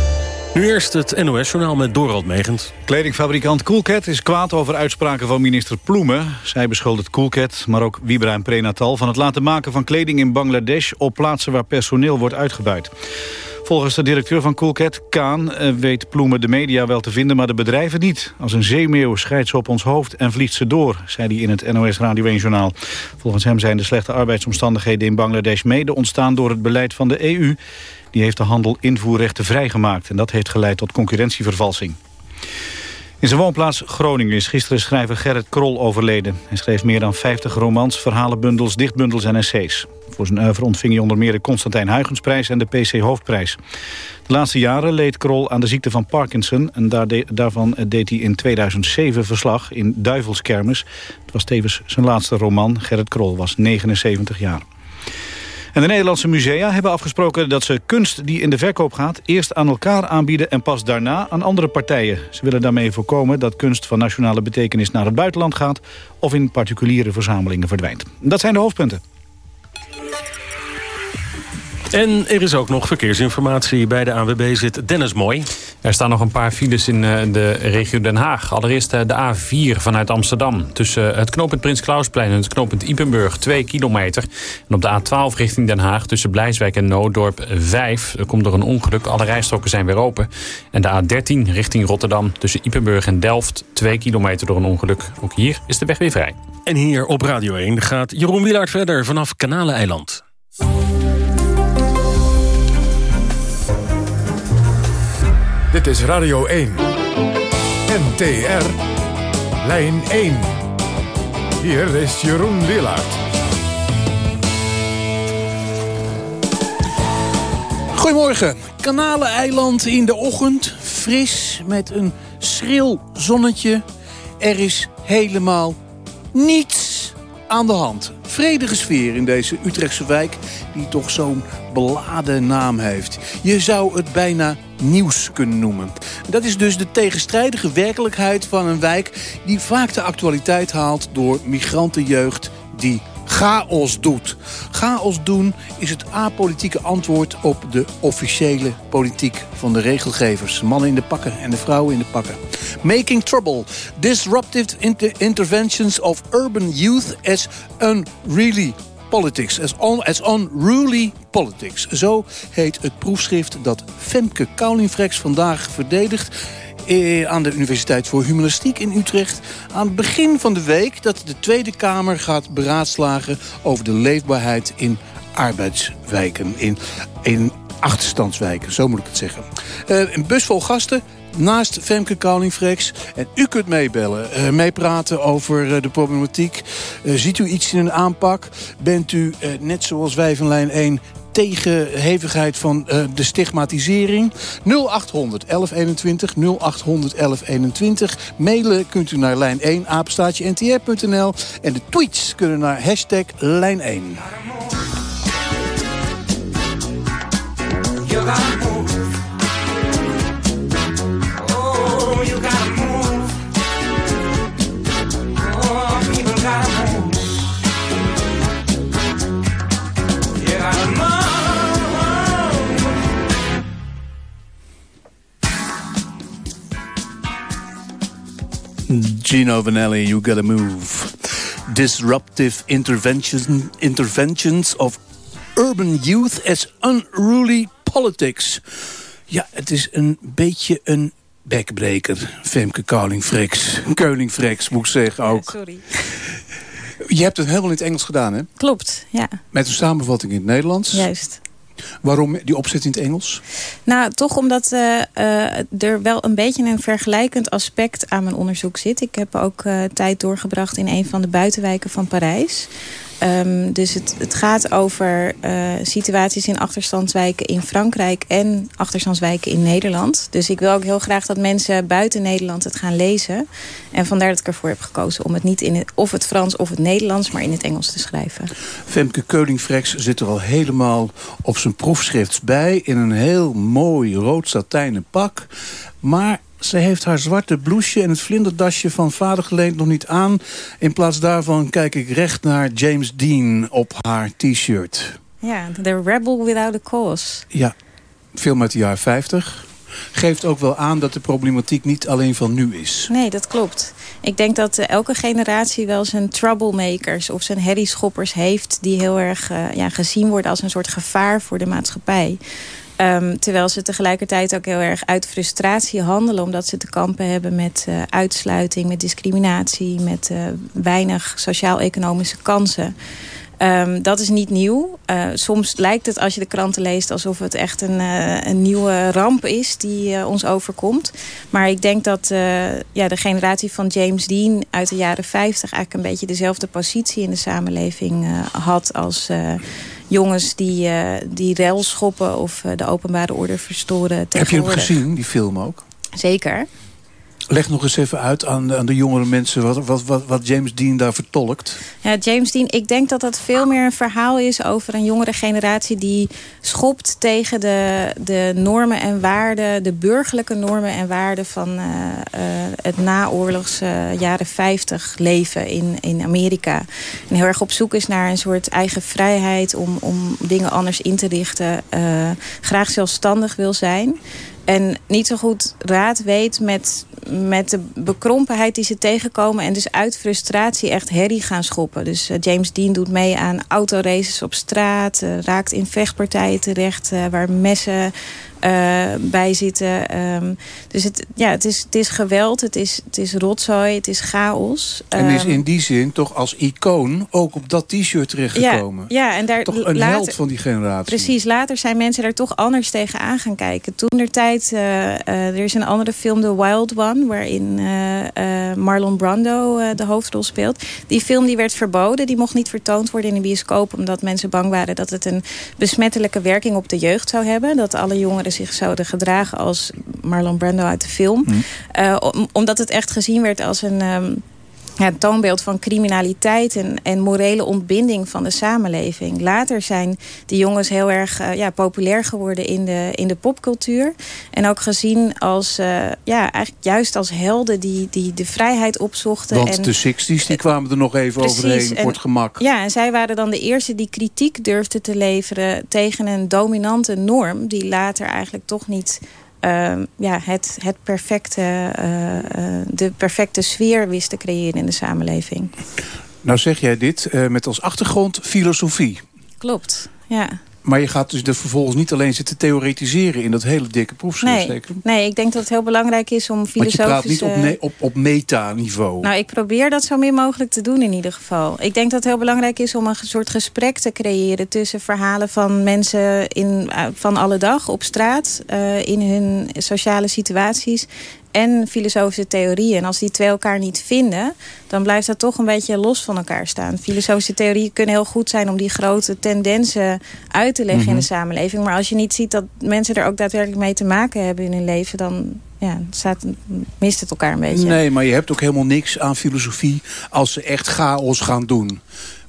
Nu eerst het NOS-journaal met Dorald Megens. Kledingfabrikant Coolcat is kwaad over uitspraken van minister Ploemen. Zij beschuldigt Coolcat, maar ook Vibra en Prenatal... van het laten maken van kleding in Bangladesh... op plaatsen waar personeel wordt uitgebuit. Volgens de directeur van Coolcat, Kaan, eh, weet Ploemen de media wel te vinden... maar de bedrijven niet. Als een zeemeeuw scheidt ze op ons hoofd en vliegt ze door... zei hij in het NOS Radio 1-journaal. Volgens hem zijn de slechte arbeidsomstandigheden in Bangladesh... mede ontstaan door het beleid van de EU... Die heeft de handel invoerrechten vrijgemaakt. En dat heeft geleid tot concurrentievervalsing. In zijn woonplaats Groningen is gisteren schrijver Gerrit Krol overleden. Hij schreef meer dan 50 romans, verhalenbundels, dichtbundels en essays. Voor zijn oeuvre ontving hij onder meer de Constantijn Huygensprijs en de PC Hoofdprijs. De laatste jaren leed Krol aan de ziekte van Parkinson... en daarvan deed hij in 2007 verslag in Duivelskermis. Het was tevens zijn laatste roman. Gerrit Krol was 79 jaar. En de Nederlandse musea hebben afgesproken dat ze kunst die in de verkoop gaat... eerst aan elkaar aanbieden en pas daarna aan andere partijen. Ze willen daarmee voorkomen dat kunst van nationale betekenis naar het buitenland gaat... of in particuliere verzamelingen verdwijnt. Dat zijn de hoofdpunten. En er is ook nog verkeersinformatie. Bij de ANWB zit Dennis Mooi. Er staan nog een paar files in eh, de regio Den Haag. Allereerst eh, de A4 vanuit Amsterdam. Tussen het knooppunt Prins Klausplein en het knooppunt Ipenburg 2 kilometer. En op de A12 richting Den Haag tussen Blijswijk en Nooddorp 5. Er komt door een ongeluk. Alle rijstroken zijn weer open. En de A13 richting Rotterdam tussen Ipenburg en Delft 2 kilometer door een ongeluk. Ook hier is de weg weer vrij. En hier op Radio 1 gaat Jeroen Wielaert verder vanaf Kanaleneiland. Dit is Radio 1. NTR. Lijn 1. Hier is Jeroen Willaert. Goedemorgen. Kanaleneiland in de ochtend. Fris met een schril zonnetje. Er is helemaal niets aan de hand. Vredige sfeer in deze Utrechtse wijk die toch zo'n beladen naam heeft. Je zou het bijna nieuws kunnen noemen. Dat is dus de tegenstrijdige werkelijkheid van een wijk... die vaak de actualiteit haalt door migrantenjeugd die chaos doet. Chaos doen is het apolitieke antwoord op de officiële politiek van de regelgevers. Mannen in de pakken en de vrouwen in de pakken. Making Trouble. Disruptive inter- interventions of urban youth as unruly politics. As, unruly politics. Zo heet het proefschrift dat Femke Koulinfrex vandaag verdedigt eh, aan de Universiteit voor Humanistiek in Utrecht... aan het begin van de week dat de Tweede Kamer gaat beraadslagen... over de leefbaarheid in arbeidswijken, in, in achterstandswijken, zo moet ik het zeggen. Eh, een bus vol gasten, naast Femke Kouling-Frex. En u kunt meebellen, eh, meepraten over de problematiek. Ziet u iets in een aanpak? Bent u, net zoals wij van lijn 1 tegen hevigheid van eh, de stigmatisering. 0800 1121, 0800 1121. Mailen kunt u naar lijn 1, apenstaatje ntr.nl. En de tweets kunnen naar hashtag lijn 1. Gino Vanelli, You Gotta Move. Disruptive intervention, interventions of urban youth as unruly politics. Ja, het is een beetje een bekbreker. Femke Kouling-Frex. Keuling-Frex, moet ik zeggen ook. Sorry. Je hebt het helemaal in het Engels gedaan, hè? Klopt, ja. Met een samenvatting in het Nederlands. Juist. Waarom die opzet in het Engels? Nou, toch omdat eh, eh, er wel een beetje een vergelijkend aspect aan mijn onderzoek zit. Ik heb ook eh, tijd doorgebracht in een van de buitenwijken van Parijs. Ehm, dus het, het gaat over eh, situaties in achterstandswijken in Frankrijk en achterstandswijken in Nederland. Dus ik wil ook heel graag dat mensen buiten Nederland het gaan lezen. En vandaar dat ik ervoor heb gekozen om het niet in het, of het Frans of het Nederlands, maar in het Engels te schrijven. Femke Keuling-Frex zit er al helemaal op zijn proefschrift bij... in een heel mooi rood satijnen pak. Maar ze heeft haar zwarte blouseje en het vlinderdasje van vader geleend nog niet aan. In plaats daarvan kijk ik recht naar James Dean op haar t-shirt. Ja, The Rebel Without a Cause. Ja, film uit de jaren 50. Geeft ook wel aan dat de problematiek niet alleen van nu is. Nee, dat klopt. Ik denk dat eh, elke generatie wel zijn troublemakers of zijn herrieschoppers heeft... die heel erg eh, ja, gezien worden als een soort gevaar voor de maatschappij. Ehm, terwijl ze tegelijkertijd ook heel erg uit frustratie handelen... omdat ze te kampen hebben met eh, uitsluiting, met discriminatie... met eh, weinig sociaal-economische kansen. Ehm, dat is niet nieuw. Eh, soms lijkt het als je de kranten leest alsof het echt een, een nieuwe ramp is die ons overkomt. Maar ik denk dat ja, de generatie van James Dean uit de jaren 50 eigenlijk een beetje dezelfde positie in de samenleving had als jongens die, eh die rel schoppen of eh, de openbare orde verstoren. Heb je hem gezien, die film ook? Zeker. Leg nog eens even uit aan, aan de jongere mensen wat, wat, wat, James Dean daar vertolkt. Ja, James Dean, ik denk dat dat veel meer een verhaal is over een jongere generatie die schopt tegen de, de normen en waarden, de burgerlijke normen en waarden van eh, eh, het naoorlogse jaren 50 leven in, in Amerika. En heel erg op zoek is naar een soort eigen vrijheid om, om dingen anders in te richten. eh, graag zelfstandig wil zijn. En niet zo goed raad weet met, met de bekrompenheid die ze tegenkomen. En dus uit frustratie echt herrie gaan schoppen. Dus eh, James Dean doet mee aan autoraces op straat. eh, raakt in vechtpartijen terecht eh, waar messen eh, bij zitten. Ehm, dus het, ja, het, is, het is geweld, het is, het is rotzooi, het is chaos. En is Ehm, in die zin toch als icoon ook op dat t-shirt terechtgekomen. Ja, ja, en daar Toch een later- held van die generatie. Precies, later zijn mensen daar toch anders tegen aan gaan kijken. Toen der tijd, eh, eh, er is een andere film, The Wild One... waarin Marlon Brando de hoofdrol speelt. Die film die werd verboden, die mocht niet vertoond worden in de bioscoop... omdat mensen bang waren dat het een besmettelijke werking op de jeugd zou hebben. Dat alle jongeren zich zouden gedragen als Marlon Brando uit de film. Eh, om- omdat het echt gezien werd als een... ehm, ja, een toonbeeld van criminaliteit en, en morele ontbinding van de samenleving. Later zijn die jongens heel erg eh, ja, populair geworden in de, in de popcultuur. En ook gezien als, eh, ja, eigenlijk juist als helden die, die de vrijheid opzochten. Want en, de 60s die kwamen er nog even Precies, overheen en- voor het gemak. Ja, en zij waren dan de eerste die kritiek durfden te leveren tegen een dominante norm. Die later eigenlijk toch niet ehm, ja, het, het perfecte, eh, eh, de perfecte sfeer wist te creëren in de samenleving. Nou zeg jij dit eh, met als achtergrond filosofie. Klopt, ja. Maar je gaat dus er vervolgens niet alleen zitten theoretiseren... in dat hele dikke proefschrift, Nee, zeker? nee, ik denk dat het heel belangrijk is om Want je praat niet op, op, op meta-niveau. Nou, ik probeer dat zo min mogelijk te doen in ieder geval. Ik denk dat het heel belangrijk is om een soort gesprek te creëren... tussen verhalen van mensen in, eh, van alle dag op straat... eh, in hun sociale situaties en filosofische theorieën. En als die twee elkaar niet vinden... dan blijft dat toch een beetje los van elkaar staan. Filosofische theorieën kunnen heel goed zijn... om die grote tendensen uit te leggen in Mhm. de samenleving. Maar als je niet ziet dat mensen er ook daadwerkelijk mee te maken hebben in hun leven... dan ja, staat, mist het elkaar een beetje. Nee, maar je hebt ook helemaal niks aan filosofie... als ze echt chaos gaan doen.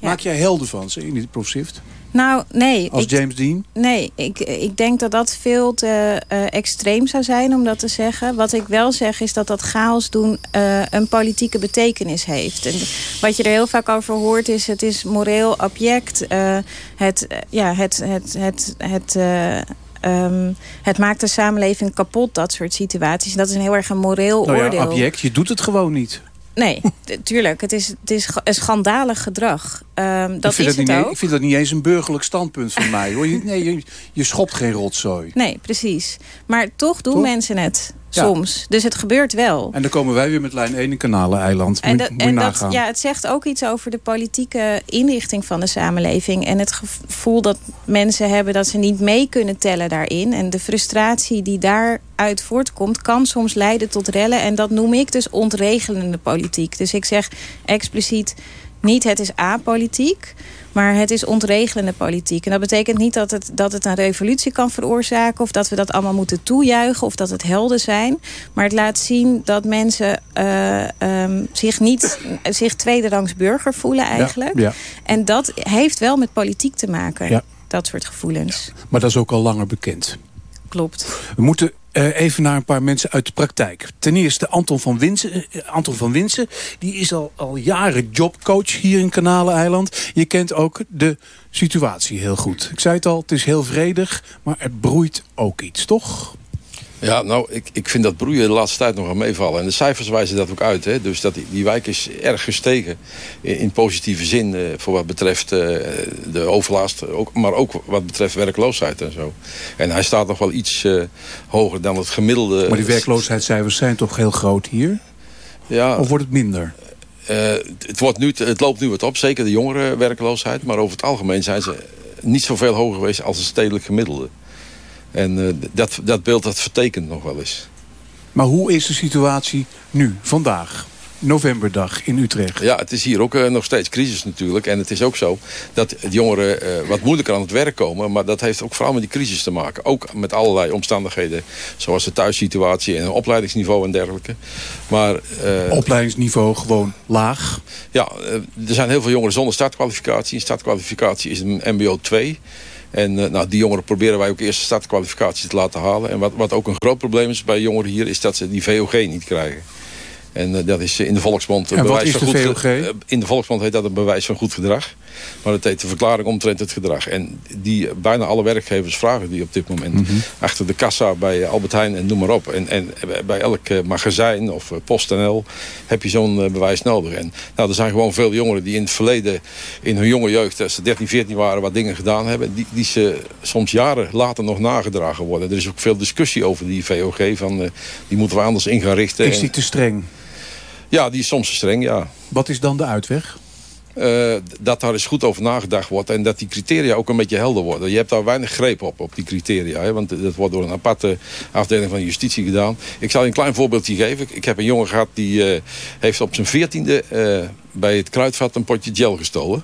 Maak jij helden van ze in dit proefschrift? Nou, nee. Als ik, James Dean? Nee, ik, ik denk dat dat veel te eh, extreem zou zijn om dat te zeggen. Wat ik wel zeg is dat dat chaos doen eh, een politieke betekenis heeft. En wat je er heel vaak over hoort is... het is moreel object. eh, het, ja, het, het, het, het, eh, ehm, het maakt de samenleving kapot, dat soort situaties. En dat is een heel erg een moreel Nou oordeel. object, je doet het gewoon niet. Nee, tuurlijk. Het is, het is een schandalig gedrag. Ehm, dat ik, vind is dat niet, het ook. ik vind dat niet eens een burgerlijk standpunt van mij. Hoor. Je, nee, je, je schopt geen rotzooi. Nee, precies. Maar toch doen Toch? mensen het Ja. soms. Dus het gebeurt wel. En dan komen wij weer met lijn 1 in Kanaleneiland. En, Moet, dat, moet je en dat, nagaan. ja, het zegt ook iets over de politieke inrichting van de samenleving. En het gevoel dat mensen hebben dat ze niet mee kunnen tellen daarin. En de frustratie die daaruit voortkomt... kan soms leiden tot rellen. En dat noem ik dus ontregelende politiek. Dus ik zeg expliciet niet het is apolitiek... Maar het is ontregelende politiek. En dat betekent niet dat het, dat het een revolutie kan veroorzaken... of dat we dat allemaal moeten toejuichen of dat het helden zijn. Maar het laat zien dat mensen eh, ehm, zich niet zich tweederangs burger voelen eigenlijk. ja. En dat heeft wel met politiek te maken. Ja. Dat soort gevoelens. Maar dat is ook al langer bekend. Klopt. We moeten eh, even naar een paar mensen uit de praktijk. Ten eerste Anton van Winsen. eh, Anton van Winsen die is al, al jaren jobcoach hier in Kanaleneiland. Je kent ook de situatie heel goed. Ik zei het al, het is heel vredig, maar er broeit ook iets, toch? Ja, nou, ik, ik vind dat broeien de laatste tijd nog aan meevallen. En de cijfers wijzen dat ook uit. Hè? Dus dat die, die wijk is erg gestegen. In, in positieve zin eh, voor wat betreft eh, de overlast. Ook, maar ook wat betreft werkloosheid en zo. En hij staat nog wel iets eh, hoger dan het gemiddelde. Maar die werkloosheidscijfers zijn toch heel groot hier? Ja, Of wordt het minder? het, wordt nu, het loopt nu wat op, zeker de jongerenwerkloosheid. Maar over het algemeen zijn ze niet zoveel hoger geweest als het stedelijk gemiddelde. En eh, dat, dat beeld dat vertekent nog wel eens. Maar hoe is de situatie nu, vandaag? Novemberdag in Utrecht. Ja, het is hier ook eh, nog steeds crisis natuurlijk. En het is ook zo dat jongeren eh, wat moeilijker aan het werk komen. Maar dat heeft ook vooral met die crisis te maken. Ook met allerlei omstandigheden. Zoals de thuissituatie en een opleidingsniveau en dergelijke. Maar, Opleidingsniveau gewoon laag? Ja, er zijn heel veel jongeren zonder startkwalificatie. Een startkwalificatie is een mbo 2. En eh, nou, die jongeren proberen wij ook eerst startkwalificatie te laten halen. En wat, wat ook een groot probleem is bij jongeren hier... is dat ze die VOG niet krijgen. En eh, dat is in de volksmond een bewijs van goed VOG? ge- eh, In de volksmond heet dat een bewijs van goed gedrag. Maar dat heet de verklaring omtrent het gedrag. En die, bijna alle werkgevers vragen die op dit moment. Mhm. Achter de kassa bij Albert Heijn en noem maar op. En, en bij elk eh, magazijn of eh, PostNL heb je zo'n eh, bewijs nodig. En nou, er zijn gewoon veel jongeren die in het verleden, in hun jonge jeugd, als ze 13, 14 waren, wat dingen gedaan hebben. Die, die ze soms jaren later nog nagedragen worden. Er is ook veel discussie over die VOG. Van, eh, die moeten we anders in gaan richten. Is die te streng? Ja, die is soms streng, ja. Wat is dan de uitweg? Eh, dat daar eens goed over nagedacht wordt en dat die criteria ook een beetje helder worden. Je hebt daar weinig greep op, op die criteria. Hè, want dat wordt door een aparte afdeling van justitie gedaan. Ik zal je een klein voorbeeldje geven. Ik heb een jongen gehad die eh, heeft op zijn veertiende eh, bij het kruidvat een potje gel gestolen.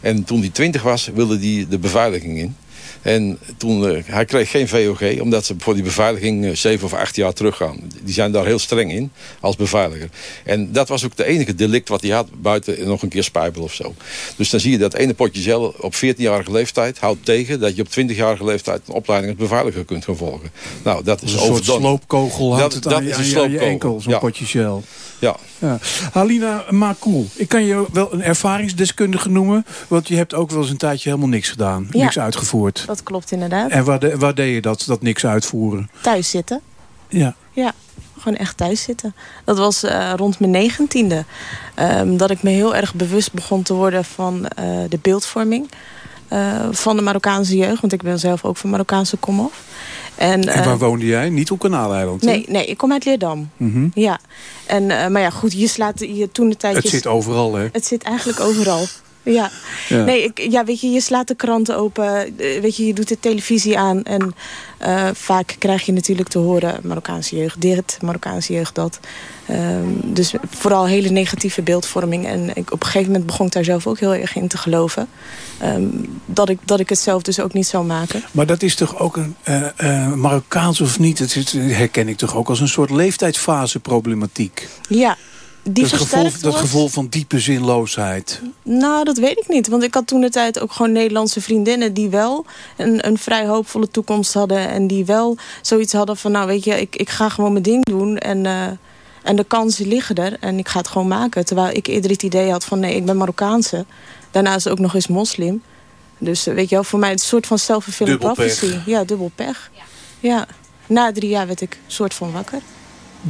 En toen hij twintig was, wilde hij de beveiliging in. En toen, eh, hij kreeg geen VOG, omdat ze voor die beveiliging eh, zeven of acht jaar teruggaan. Die zijn daar heel streng in, als beveiliger. En dat was ook de enige delict wat hij had, buiten nog een keer spijbel of zo. Dus dan zie je dat ene potje gel op 14-jarige leeftijd houdt tegen... dat je op 20-jarige leeftijd een opleiding als beveiliger kunt gaan volgen. Nou, dat is een soort sloopkogel Dat- aan, is een aan sloopkogel. enkel, zo'n Ja. potje gel. Ja. Ja. Halina Makoel, ik kan je wel een ervaringsdeskundige noemen... want je hebt ook wel eens een tijdje helemaal niks gedaan. Ja. Niks uitgevoerd. Dat klopt inderdaad. En waar, de- waar deed je dat, dat niks uitvoeren? Thuis zitten. Ja. Ja, gewoon echt thuis zitten. Dat was eh, rond mijn negentiende. Ehm, dat ik me heel erg bewust begon te worden van eh, de beeldvorming. eh, van de Marokkaanse jeugd. Want ik ben zelf ook van Marokkaanse komaf. En, En eh, waar woonde jij? Niet op Kanaaleiland? hè? Nee, nee, ik kom uit Leerdam. Mhm. Ja. En, eh, maar ja, goed, je slaat je toen de tijd... Het zit overal, hè? Het zit eigenlijk overal. Ja. Ja. Nee, ik, ja, weet je, je slaat de kranten open. eh, Weet je, je doet de televisie aan. En eh, vaak krijg je natuurlijk te horen... Marokkaanse jeugd dit, Marokkaanse jeugd dat. Ehm, dus vooral hele negatieve beeldvorming. En ik, op een gegeven moment begon ik daar zelf ook heel erg in te geloven. Ehm, dat, ik, dat ik het zelf dus ook niet zou maken. Maar dat is toch ook een eh, Marokkaans of niet? Dat herken ik toch ook als een soort leeftijdsfase problematiek. Ja, die dat gevoel, dat van diepe zinloosheid. Nou, dat weet ik niet. Want ik had toen de tijd ook gewoon Nederlandse vriendinnen... die wel een, een vrij hoopvolle toekomst hadden. En die wel zoiets hadden van... nou, weet je, ik, ik ga gewoon mijn ding doen. En, eh, en de kansen liggen er. En ik ga het gewoon maken. Terwijl ik eerder het idee had van... nee, ik ben Marokkaanse. Daarnaast ook nog eens moslim. Dus eh, weet je wel, voor mij het een soort van pech. prophecy. Ja, dubbel pech. Ja. Na drie jaar werd ik soort van wakker.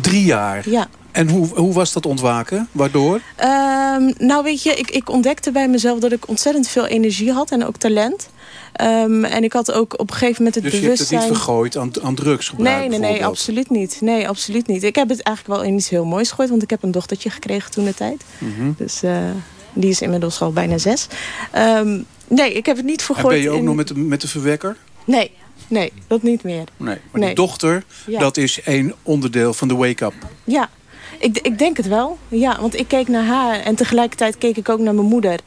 Drie jaar. Ja. En hoe, hoe was dat ontwaken? Waardoor? Ehm, nou weet je, ik, ik ontdekte bij mezelf dat ik ontzettend veel energie had en ook talent. Ehm, en ik had ook op een gegeven moment het Dus je hebt het bewustzijn... niet vergooid aan, aan drugsgebruik Nee, nee, nee, absoluut niet. Nee, absoluut niet. Ik heb het eigenlijk wel in iets heel moois gegooid, want ik heb een dochtertje gekregen toen de tijd. Mhm. Dus eh, die is inmiddels al bijna zes. Ehm, nee, ik heb het niet En vergooid. ben je ook in- nog met de, met de verwekker? Nee, nee, dat niet meer. Nee. Maar Nee. die dochter, Ja. dat is één onderdeel van de wake-up. Ja, ik, ik denk het wel. Ja, want ik keek naar haar en tegelijkertijd keek ik ook naar mijn moeder.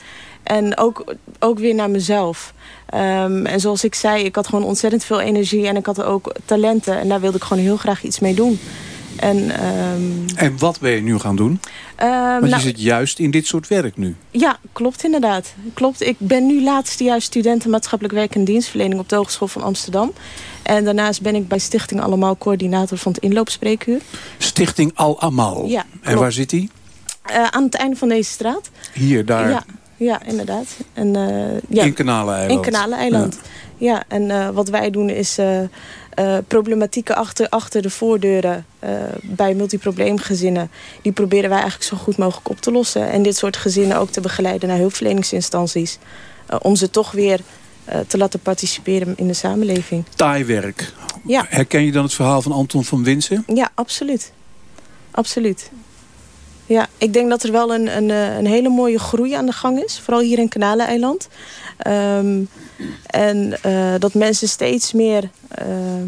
En ook, ook weer naar mezelf. Ehm, en zoals ik zei, ik had gewoon ontzettend veel energie en ik had ook talenten. En daar wilde ik gewoon heel graag iets mee doen. En, ehm, En wat ben je nu gaan doen? ehm, Want je nou, zit juist in dit soort werk nu. Ja, klopt inderdaad. Klopt. Ik ben nu laatstejaars studenten maatschappelijk werk en dienstverlening op de Hogeschool van Amsterdam. En daarnaast ben ik bij Stichting Allemaal coördinator van het inloopspreekuur. Stichting Al Amal. Ja, En waar zit die? Eh, aan het einde van deze straat. Hier, daar. Ja, ja inderdaad. En, eh, ja, In Kanaleneiland. In Kanaleneiland. Ja, en eh, wat wij doen is eh, problematieken achter, achter de voordeuren eh, bij multiprobleemgezinnen. Die proberen wij eigenlijk zo goed mogelijk op te lossen. En dit soort gezinnen ook te begeleiden naar hulpverleningsinstanties. eh, om ze toch weer te laten participeren in de samenleving. Taai werk. Ja, Herken je dan het verhaal van Anton van Winsen? ja absoluut. Absoluut. Ja, ik denk dat er wel een, een, eh, een hele mooie groei aan de gang is. Vooral hier in Kanaleneiland. Ehm, en eh, dat mensen steeds meer ehm,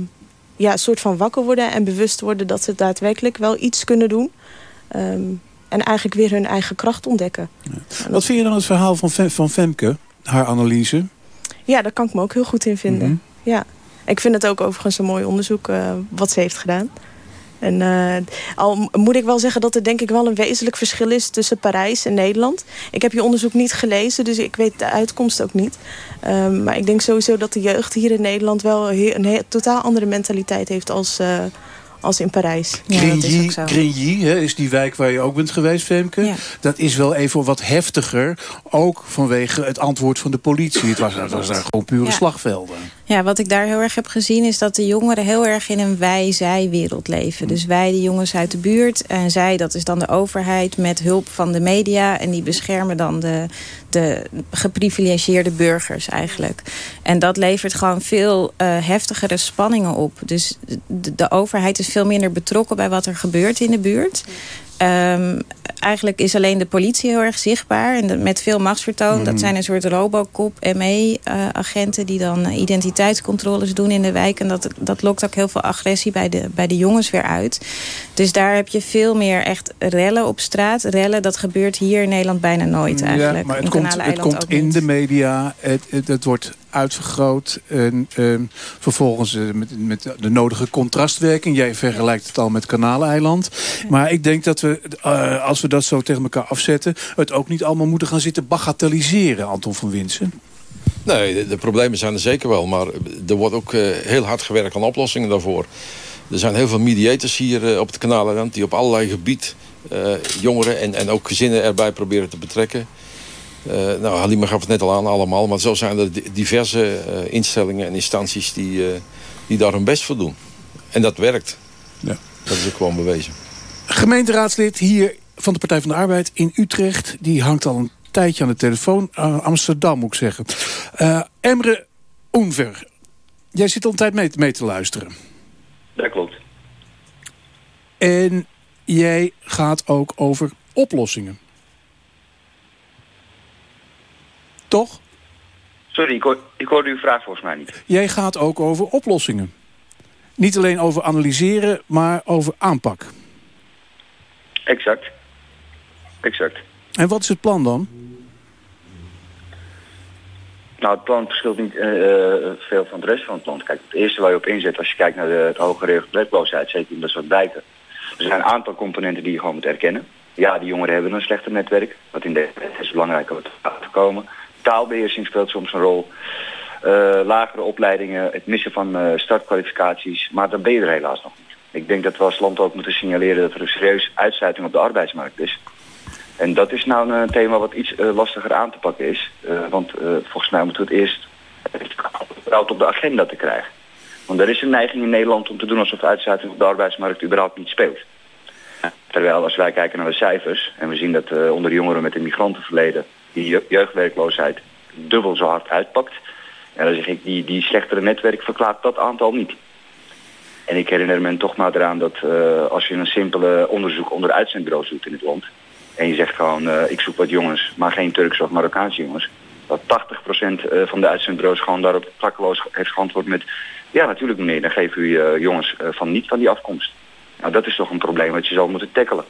ja, soort van wakker worden... en bewust worden dat ze daadwerkelijk wel iets kunnen doen. Ehm, en eigenlijk weer hun eigen kracht ontdekken. Wat vind je dan het verhaal van, Fem- van Femke, haar analyse? Ja, daar kan ik me ook heel goed in vinden. Mhm. Ja. Ik vind het ook overigens een mooi onderzoek eh, wat ze heeft gedaan. En eh, al moet ik wel zeggen dat er denk ik wel een wezenlijk verschil is tussen Parijs en Nederland. Ik heb je onderzoek niet gelezen, dus ik weet de uitkomst ook niet. Ehm, maar ik denk sowieso dat de jeugd hier in Nederland wel een totaal andere mentaliteit heeft als, eh, als in Parijs. Grigny, Grigny hè, is die wijk waar je ook bent geweest, Femke. Dat is wel even wat heftiger. Ook vanwege het antwoord van de politie. Het was, het was daar gewoon pure Ja. slagvelden. Ja, wat ik daar heel erg heb gezien is dat de jongeren heel erg in een wij-zij-wereld leven. Dus wij, de jongens uit de buurt, en zij, dat is dan de overheid met hulp van de media. En die beschermen dan de, de geprivilegeerde burgers eigenlijk. En dat levert gewoon veel eh, heftigere spanningen op. Dus de, de overheid is veel minder betrokken bij wat er gebeurt in de buurt. Ehm, eigenlijk is alleen de politie heel erg zichtbaar. En de- met veel machtsvertoon. Mhm. Dat zijn een soort Robocop, ME-agenten... die dan eh, identiteitscontroles doen in de wijk. En dat, dat lokt ook heel veel agressie bij de, bij de jongens weer uit. Dus daar heb je veel meer echt rellen op straat. Rellen, dat gebeurt hier in Nederland bijna nooit eigenlijk. Ja, maar het in komt, het komt in niet. de media, het, het, het wordt uitvergroot. En ehm, vervolgens eh, met, met de nodige contrastwerking. Jij vergelijkt het al met Kanaleiland. Maar ik denk dat we, eh, als we dat zo tegen elkaar afzetten... het ook niet allemaal moeten gaan zitten bagatelliseren, Anton van Winsen. Nee, de, de problemen zijn er zeker wel. Maar er wordt ook eh, heel hard gewerkt aan oplossingen daarvoor. Er zijn heel veel mediators hier eh, op het kanaleiland... die op allerlei gebied eh, jongeren en, en ook gezinnen erbij proberen te betrekken. Eh, nou, Halima gaf het net al aan allemaal. Maar zo zijn er di- diverse eh, instellingen en instanties die, eh, die daar hun best voor doen. En dat werkt. Ja. Dat is ook gewoon bewezen. Gemeenteraadslid hier van de Partij van de Arbeid in Utrecht... die hangt al een tijdje aan de telefoon. Uh, Amsterdam, moet ik zeggen. Eh, Emre Oenver, jij zit al een tijd mee, mee te luisteren. Dat klopt. En jij gaat ook over oplossingen. Toch? Sorry, ik, hoor, ik hoorde uw vraag volgens mij niet. Jij gaat ook over oplossingen. Niet alleen over analyseren, maar over aanpak. Exact. Exact. En wat is het plan dan? Nou, het plan verschilt niet eh, eh, veel van het rest van het land. Kijk, het eerste waar je op inzet als je kijkt naar de, de hoge werkloosheid, zeker in dat soort wijken. Er zijn een aantal componenten die je gewoon moet erkennen. Ja, die jongeren hebben een slechter netwerk, wat in deze is belangrijk om te komen. Taalbeheersing speelt soms een rol. Eh, lagere opleidingen, het missen van startkwalificaties. Maar dan ben je er helaas nog niet. Ik denk dat we als land ook moeten signaleren dat er een serieus uitsluiting op de arbeidsmarkt is. En dat is nou een thema wat iets eh, lastiger aan te pakken is. Eh, want eh, volgens mij moeten we het eerst überhaupt op de agenda te krijgen. Want er is een neiging in Nederland om te doen alsof uitsluiting op de arbeidsmarkt überhaupt niet speelt. Terwijl als wij kijken naar de cijfers en we zien dat onder jongeren met een migrantenverleden die je- jeugdwerkloosheid dubbel zo hard uitpakt. En dan zeg ik, die, die slechtere netwerk verklaart dat aantal niet. En ik herinner me toch maar eraan dat eh, als je een simpele onderzoek onder uitzendbureaus doet in het land. En je zegt gewoon, eh, ik zoek wat jongens, maar geen Turkse of Marokkaanse jongens. Dat 80% eh, van de uitzendbureaus gewoon daarop klakkeloos heeft geantwoord met... Ja, natuurlijk meneer, dan geven u jongens van niet van die afkomst. Nou, dat is toch een probleem wat je zal moeten tackelen.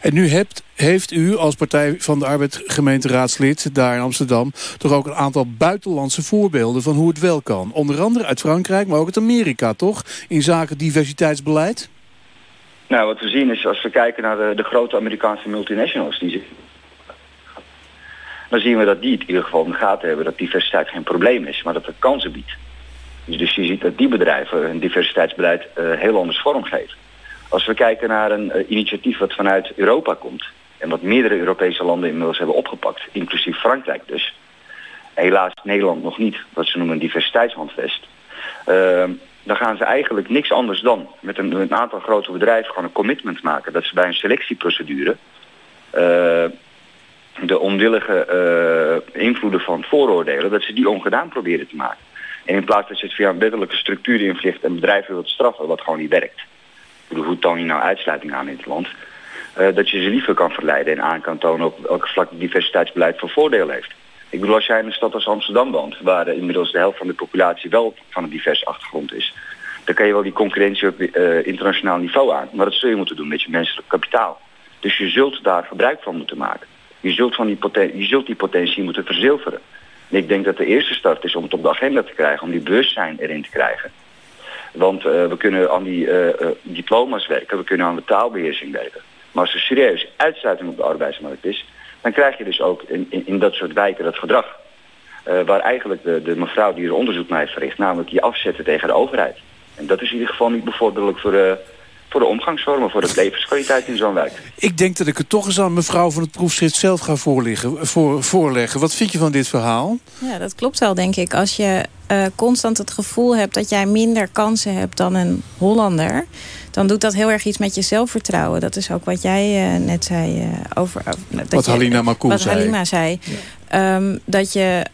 En nu hebt, heeft u als Partij van de Arbeid gemeenteraadslid daar in Amsterdam... toch ook een aantal buitenlandse voorbeelden van hoe het wel kan. Onder andere uit Frankrijk, maar ook uit Amerika, toch? In zaken diversiteitsbeleid? Nou, wat we zien is, als we kijken naar de, de grote Amerikaanse multinationals... Die dan zien we dat die het in ieder geval in de gaten hebben... dat diversiteit geen probleem is, maar dat het kansen biedt. Dus, dus je ziet dat die bedrijven hun diversiteitsbeleid eh, heel anders vormgeven. Als we kijken naar een eh, initiatief wat vanuit Europa komt... en wat meerdere Europese landen inmiddels hebben opgepakt... inclusief Frankrijk dus... helaas Nederland nog niet, wat ze noemen een diversiteitshandvest... Ehm, dan gaan ze eigenlijk niks anders dan met een, een aantal grote bedrijven gewoon een commitment maken. Dat ze bij een selectieprocedure eh, de onwillige eh, invloeden van vooroordelen, dat ze die ongedaan proberen te maken. En in plaats dat je het via een wettelijke structuur invliegt en bedrijven wilt straffen, wat gewoon niet werkt. Bedoel, hoe toon je nou uitsluiting aan in het land? eh, dat je ze liever kan verleiden en aan kan tonen op welke vlak diversiteitsbeleid voor voordeel heeft. Ik bedoel, als jij in een stad als Amsterdam woont, waar eh, inmiddels de helft van de populatie wel van een diverse achtergrond is, dan kan je wel die concurrentie op eh, internationaal niveau aan. Maar dat zul je moeten doen met je menselijk kapitaal. Dus je zult daar gebruik van moeten maken. Je zult, van die, je zult die potentie moeten verzilveren. En ik denk dat de eerste start is om het op de agenda te krijgen, om die bewustzijn erin te krijgen. Want eh, we kunnen aan die eh, eh, diploma's werken, we kunnen aan de taalbeheersing werken. Maar als er serieus uitsluiting op de arbeidsmarkt is, dan krijg je dus ook in, in, dat soort wijken dat gedrag. waar eigenlijk de, de mevrouw die er onderzoek naar heeft verricht, namelijk die afzetten tegen de overheid. En dat is in ieder geval niet bevorderlijk voor, voor de omgangsvormen, voor de levenskwaliteit in zo'n wijk. Ik denk dat ik het toch eens aan mevrouw van het proefschrift zelf ga voorleggen, voor, voorleggen. Wat vind je van dit verhaal? Ja, dat klopt wel, denk ik. Als je eh, constant het gevoel hebt dat jij minder kansen hebt dan een Hollander... dan doet dat heel erg iets met je zelfvertrouwen. Dat is ook wat jij eh, net zei eh, over... dat Wat je- Halima Makoel Wat zei. Halima zei. Ehm, dat je...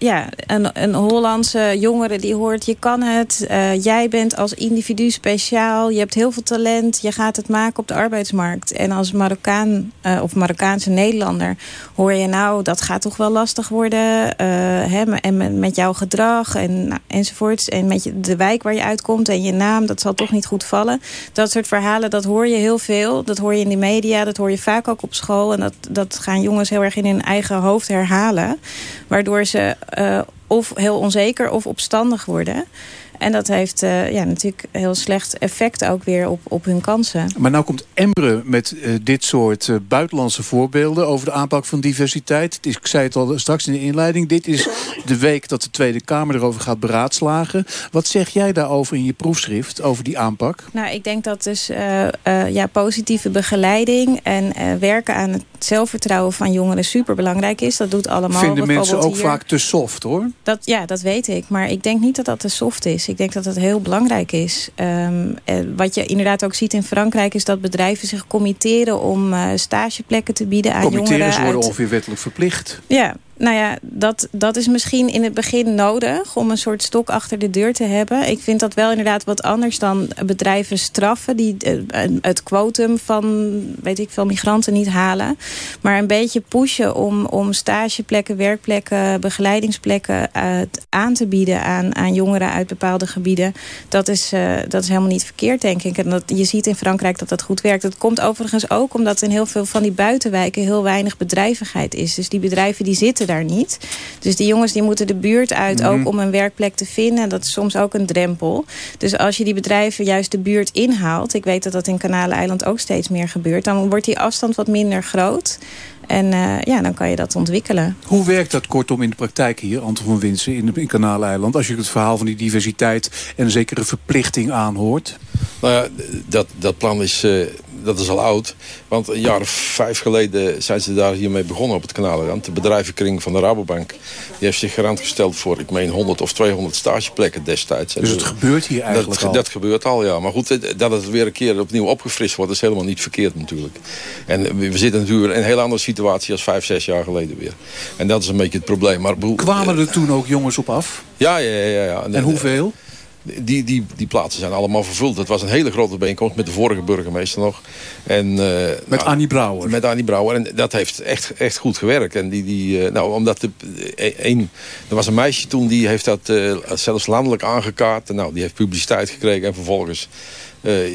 Ja, een, een Hollandse jongere die hoort, je kan het. eh, jij bent als individu speciaal. Je hebt heel veel talent. Je gaat het maken op de arbeidsmarkt. En als Marokkaan eh, of Marokkaanse Nederlander hoor je nou... dat gaat toch wel lastig worden. eh, hè, en met, jouw gedrag en, nou, enzovoorts. En met de wijk waar je uitkomt en je naam, dat zal toch niet goed vallen. Dat soort verhalen, dat hoor je heel veel. Dat hoor je in de media, dat hoor je vaak ook op school. En dat, dat gaan jongens heel erg in hun eigen hoofd herhalen. Waardoor ze eh, of heel onzeker of opstandig worden. En dat heeft eh, ja, natuurlijk heel slecht effect ook weer op, op hun kansen. Maar nou komt Embre met eh, dit soort buitenlandse voorbeelden... over de aanpak van diversiteit. Is, ik zei het al straks in de inleiding. Dit is de week dat de Tweede Kamer erover gaat beraadslagen. Wat zeg jij daarover in je proefschrift, over die aanpak? Nou, ik denk dat dus ja, positieve begeleiding en werken aan het zelfvertrouwen van jongeren superbelangrijk is. Dat doet allemaal Vinden mensen ook hier- vaak te soft, hoor. Dat, ja, dat weet ik. Maar ik denk niet dat dat te soft is. Ik denk dat het heel belangrijk is. Eh, wat je inderdaad ook ziet in Frankrijk... is dat bedrijven zich committeren om eh, stageplekken te bieden aan Committeren, jongeren. ze worden uit- ongeveer wettelijk verplicht. ja, nou ja, dat, dat is misschien in het begin nodig om een soort stok achter de deur te hebben. Ik vind dat wel inderdaad wat anders dan bedrijven straffen die eh, het quotum van, weet ik veel, migranten niet halen. Maar een beetje pushen om, om stageplekken, werkplekken, begeleidingsplekken eh, aan te bieden aan, aan jongeren uit bepaalde gebieden. Dat is, eh, dat is helemaal niet verkeerd, denk ik. En dat, je ziet in Frankrijk dat dat goed werkt. Dat komt overigens ook omdat in heel veel van die buitenwijken heel weinig bedrijvigheid is. Dus die bedrijven die zitten daar niet. Dus die jongens die moeten de buurt uit Mhm. ook om een werkplek te vinden. Dat is soms ook een drempel. Dus als je die bedrijven juist de buurt inhaalt... ik weet dat dat in Kanaleiland ook steeds meer gebeurt... dan wordt die afstand wat minder groot. En eh, ja, dan kan je dat ontwikkelen. Hoe werkt dat kortom in de praktijk hier, Anton van Winsen, in, in Kanaaleiland? Als je het verhaal van die diversiteit en een zekere verplichting aanhoort? Nou ja, dat, dat plan is, eh, dat is al oud. Want een jaar of vijf geleden zijn ze daar hiermee begonnen op het Kanaaleiland. De bedrijvenkring van de Rabobank die heeft zich garant gesteld voor, ik meen, 100 of 200 stageplekken destijds. Dus het gebeurt hier eigenlijk dat, al? Dat gebeurt al, ja. Maar goed, eh, dat het weer een keer opnieuw opgefrist wordt... is helemaal niet verkeerd natuurlijk. En we we zitten natuurlijk in een hele andere situatie... als vijf, zes jaar geleden weer. En dat is een beetje het probleem. Maar, Kwamen er toen ook jongens op af? ja, ja, ja. ja. En hoeveel? Die, die, die plaatsen zijn allemaal vervuld. Het was een hele grote bijeenkomst met de vorige burgemeester nog. En, eh, Met nou, Annie Brouwer? Met Annie Brouwer. En dat heeft echt, echt goed gewerkt. En die, die, eh, nou, omdat de, eh, een, er was een meisje toen die heeft dat eh, zelfs landelijk aangekaart. En nou, die heeft publiciteit gekregen. En vervolgens eh,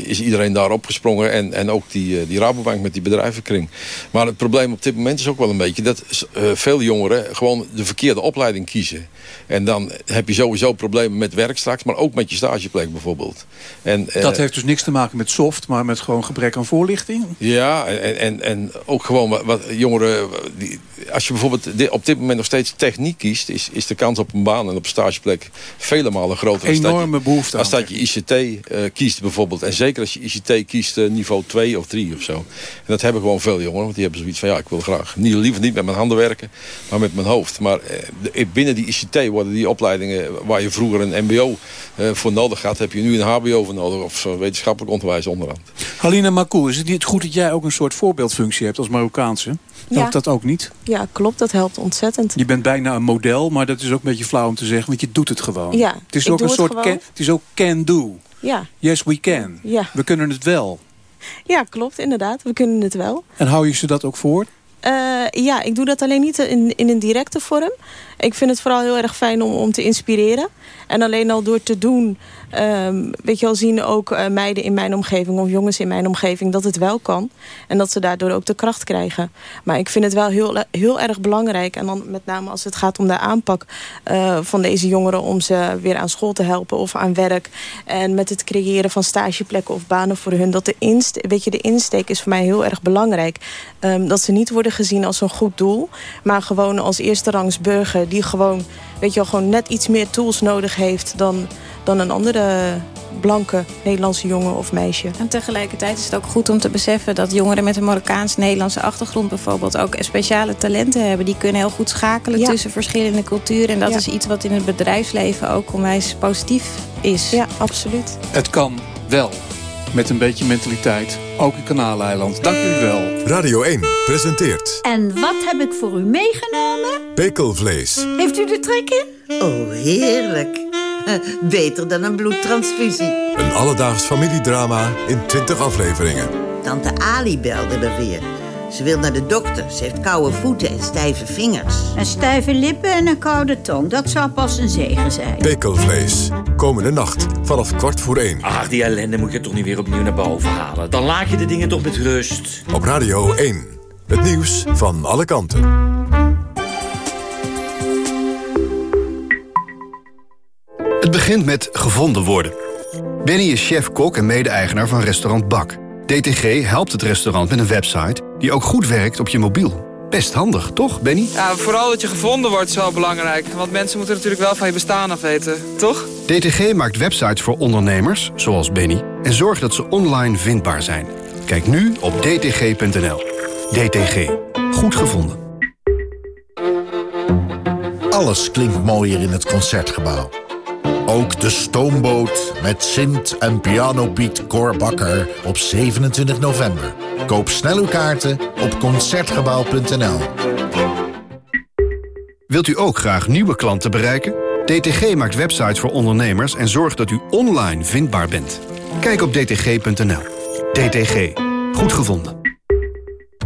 is iedereen daar opgesprongen. En, en ook die, eh, die Rabobank met die bedrijvenkring. Maar het probleem op dit moment is ook wel een beetje... dat eh, veel jongeren gewoon de verkeerde opleiding kiezen. En dan heb je sowieso problemen met werk straks. Maar ook met je stageplek bijvoorbeeld. En, eh, Dat heeft dus niks te maken met soft, maar met gewoon gebrek aan voorlichting? ja, en, en, en ook gewoon wat, wat jongeren... Die, als je bijvoorbeeld op dit moment nog steeds techniek kiest... Is, is de kans op een baan en op een stageplek vele malen groter. als dat je- Enorme behoefte Als dat je ICT eh, kiest bijvoorbeeld. En zeker als je ICT kiest eh, niveau 2 of 3 of zo. En dat hebben gewoon veel jongeren. Want die hebben zoiets van... ja, ik wil graag niet, liever niet met mijn handen werken... maar met mijn hoofd. Maar eh, de- binnen die ICT worden die opleidingen... waar je vroeger een mbo eh, voor nodig had... heb je nu een hbo voor nodig. Of wetenschappelijk onderwijs onderhand. Halina Makou, is het niet goed dat jij ook een soort voorbeeldfunctie hebt als Marokkaanse? Helpt Ja. dat ook niet? Ja, klopt. Dat helpt ontzettend. Je bent bijna een model, maar dat is ook een beetje flauw om te zeggen, want je doet het gewoon. Ja, het is ik ook doe een het soort can, het is ook can do. Ja. Yes, we can. Ja. We kunnen het wel. Ja, klopt, inderdaad. We kunnen het wel. En hou je ze dat ook voor? Eh, ja, ik doe dat alleen niet in, in een directe vorm. Ik vind het vooral heel erg fijn om, om te inspireren. En alleen al door te doen, ehm, weet je wel, zien ook eh, meiden in mijn omgeving... of jongens in mijn omgeving dat het wel kan. En dat ze daardoor ook de kracht krijgen. Maar ik vind het wel heel, heel erg belangrijk. En dan met name als het gaat om de aanpak eh, van deze jongeren... om ze weer aan school te helpen of aan werk. En met het creëren van stageplekken of banen voor hun. Dat de, insteek, weet je, de insteek is voor mij heel erg belangrijk. Ehm, dat ze niet worden gezien als een goed doel. Maar gewoon als eerste rangs burger gewoon, weet je wel, gewoon net iets meer tools nodig heeft dan, dan een andere blanke Nederlandse jongen of meisje. En tegelijkertijd is het ook goed om te beseffen dat jongeren met een Marokkaans-Nederlandse achtergrond bijvoorbeeld ook speciale talenten hebben. Die kunnen heel goed schakelen Ja. tussen verschillende culturen. En dat Ja. is iets wat in het bedrijfsleven ook onwijs positief is. Ja, absoluut. Het kan wel. Met een beetje mentaliteit. Ook in Kanaaleiland. Dank jullie wel. Radio 1 presenteert En wat heb ik voor u meegenomen? Pekelvlees. Heeft u de trek in? Oh, heerlijk. Beter dan een bloedtransfusie. Een alledaags familiedrama in 20 afleveringen. Tante Ali belde er weer. Ze wil naar de dokter. Ze heeft koude voeten en stijve vingers. Een stijve lippen en een koude tong. Dat zou pas een zegen zijn. Pekelvlees. Komende nacht vanaf kwart voor één. Ach, die ellende moet je toch niet weer opnieuw naar boven halen. Dan laat je de dingen toch met rust. Op Radio 1. Het nieuws van alle kanten. Het begint met gevonden worden. Benny is chef-kok en mede-eigenaar van restaurant Bak. DTG helpt het restaurant met een website die ook goed werkt op je mobiel. Best handig, toch, Benny? Ja, vooral dat je gevonden wordt is wel belangrijk. Want mensen moeten natuurlijk wel van je bestaan af weten, toch? DTG maakt websites voor ondernemers, zoals Benny... en zorgt dat ze online vindbaar zijn. Kijk nu op dtg.nl. DTG. Goed gevonden. Alles klinkt mooier in het Concertgebouw. Ook de stoomboot met Sint en Piano Piet Korbakker op 27 november. Koop snel uw kaarten op Concertgebouw.nl. Wilt u ook graag nieuwe klanten bereiken? DTG maakt websites voor ondernemers en zorgt dat u online vindbaar bent. Kijk op dtg.nl. DTG. Goed gevonden.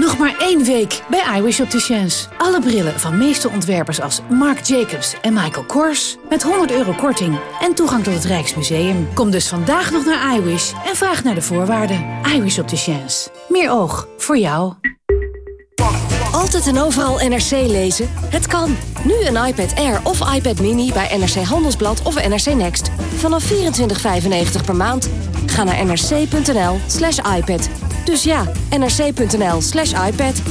Nog maar één week bij iWish Opticians. Alle brillen van meeste ontwerpers als Marc Jacobs en Michael Kors... met 100 euro korting en toegang tot het Rijksmuseum. Kom dus vandaag nog naar iWish en vraag naar de voorwaarden. iWish Opticians. Meer oog voor jou. Altijd en overal NRC lezen? Het kan. Nu een iPad Air of iPad Mini bij NRC Handelsblad of NRC Next. Vanaf 24,95 per maand. Ga naar nrc.nl slash iPad. Dus ja, nrc.nl slash iPad.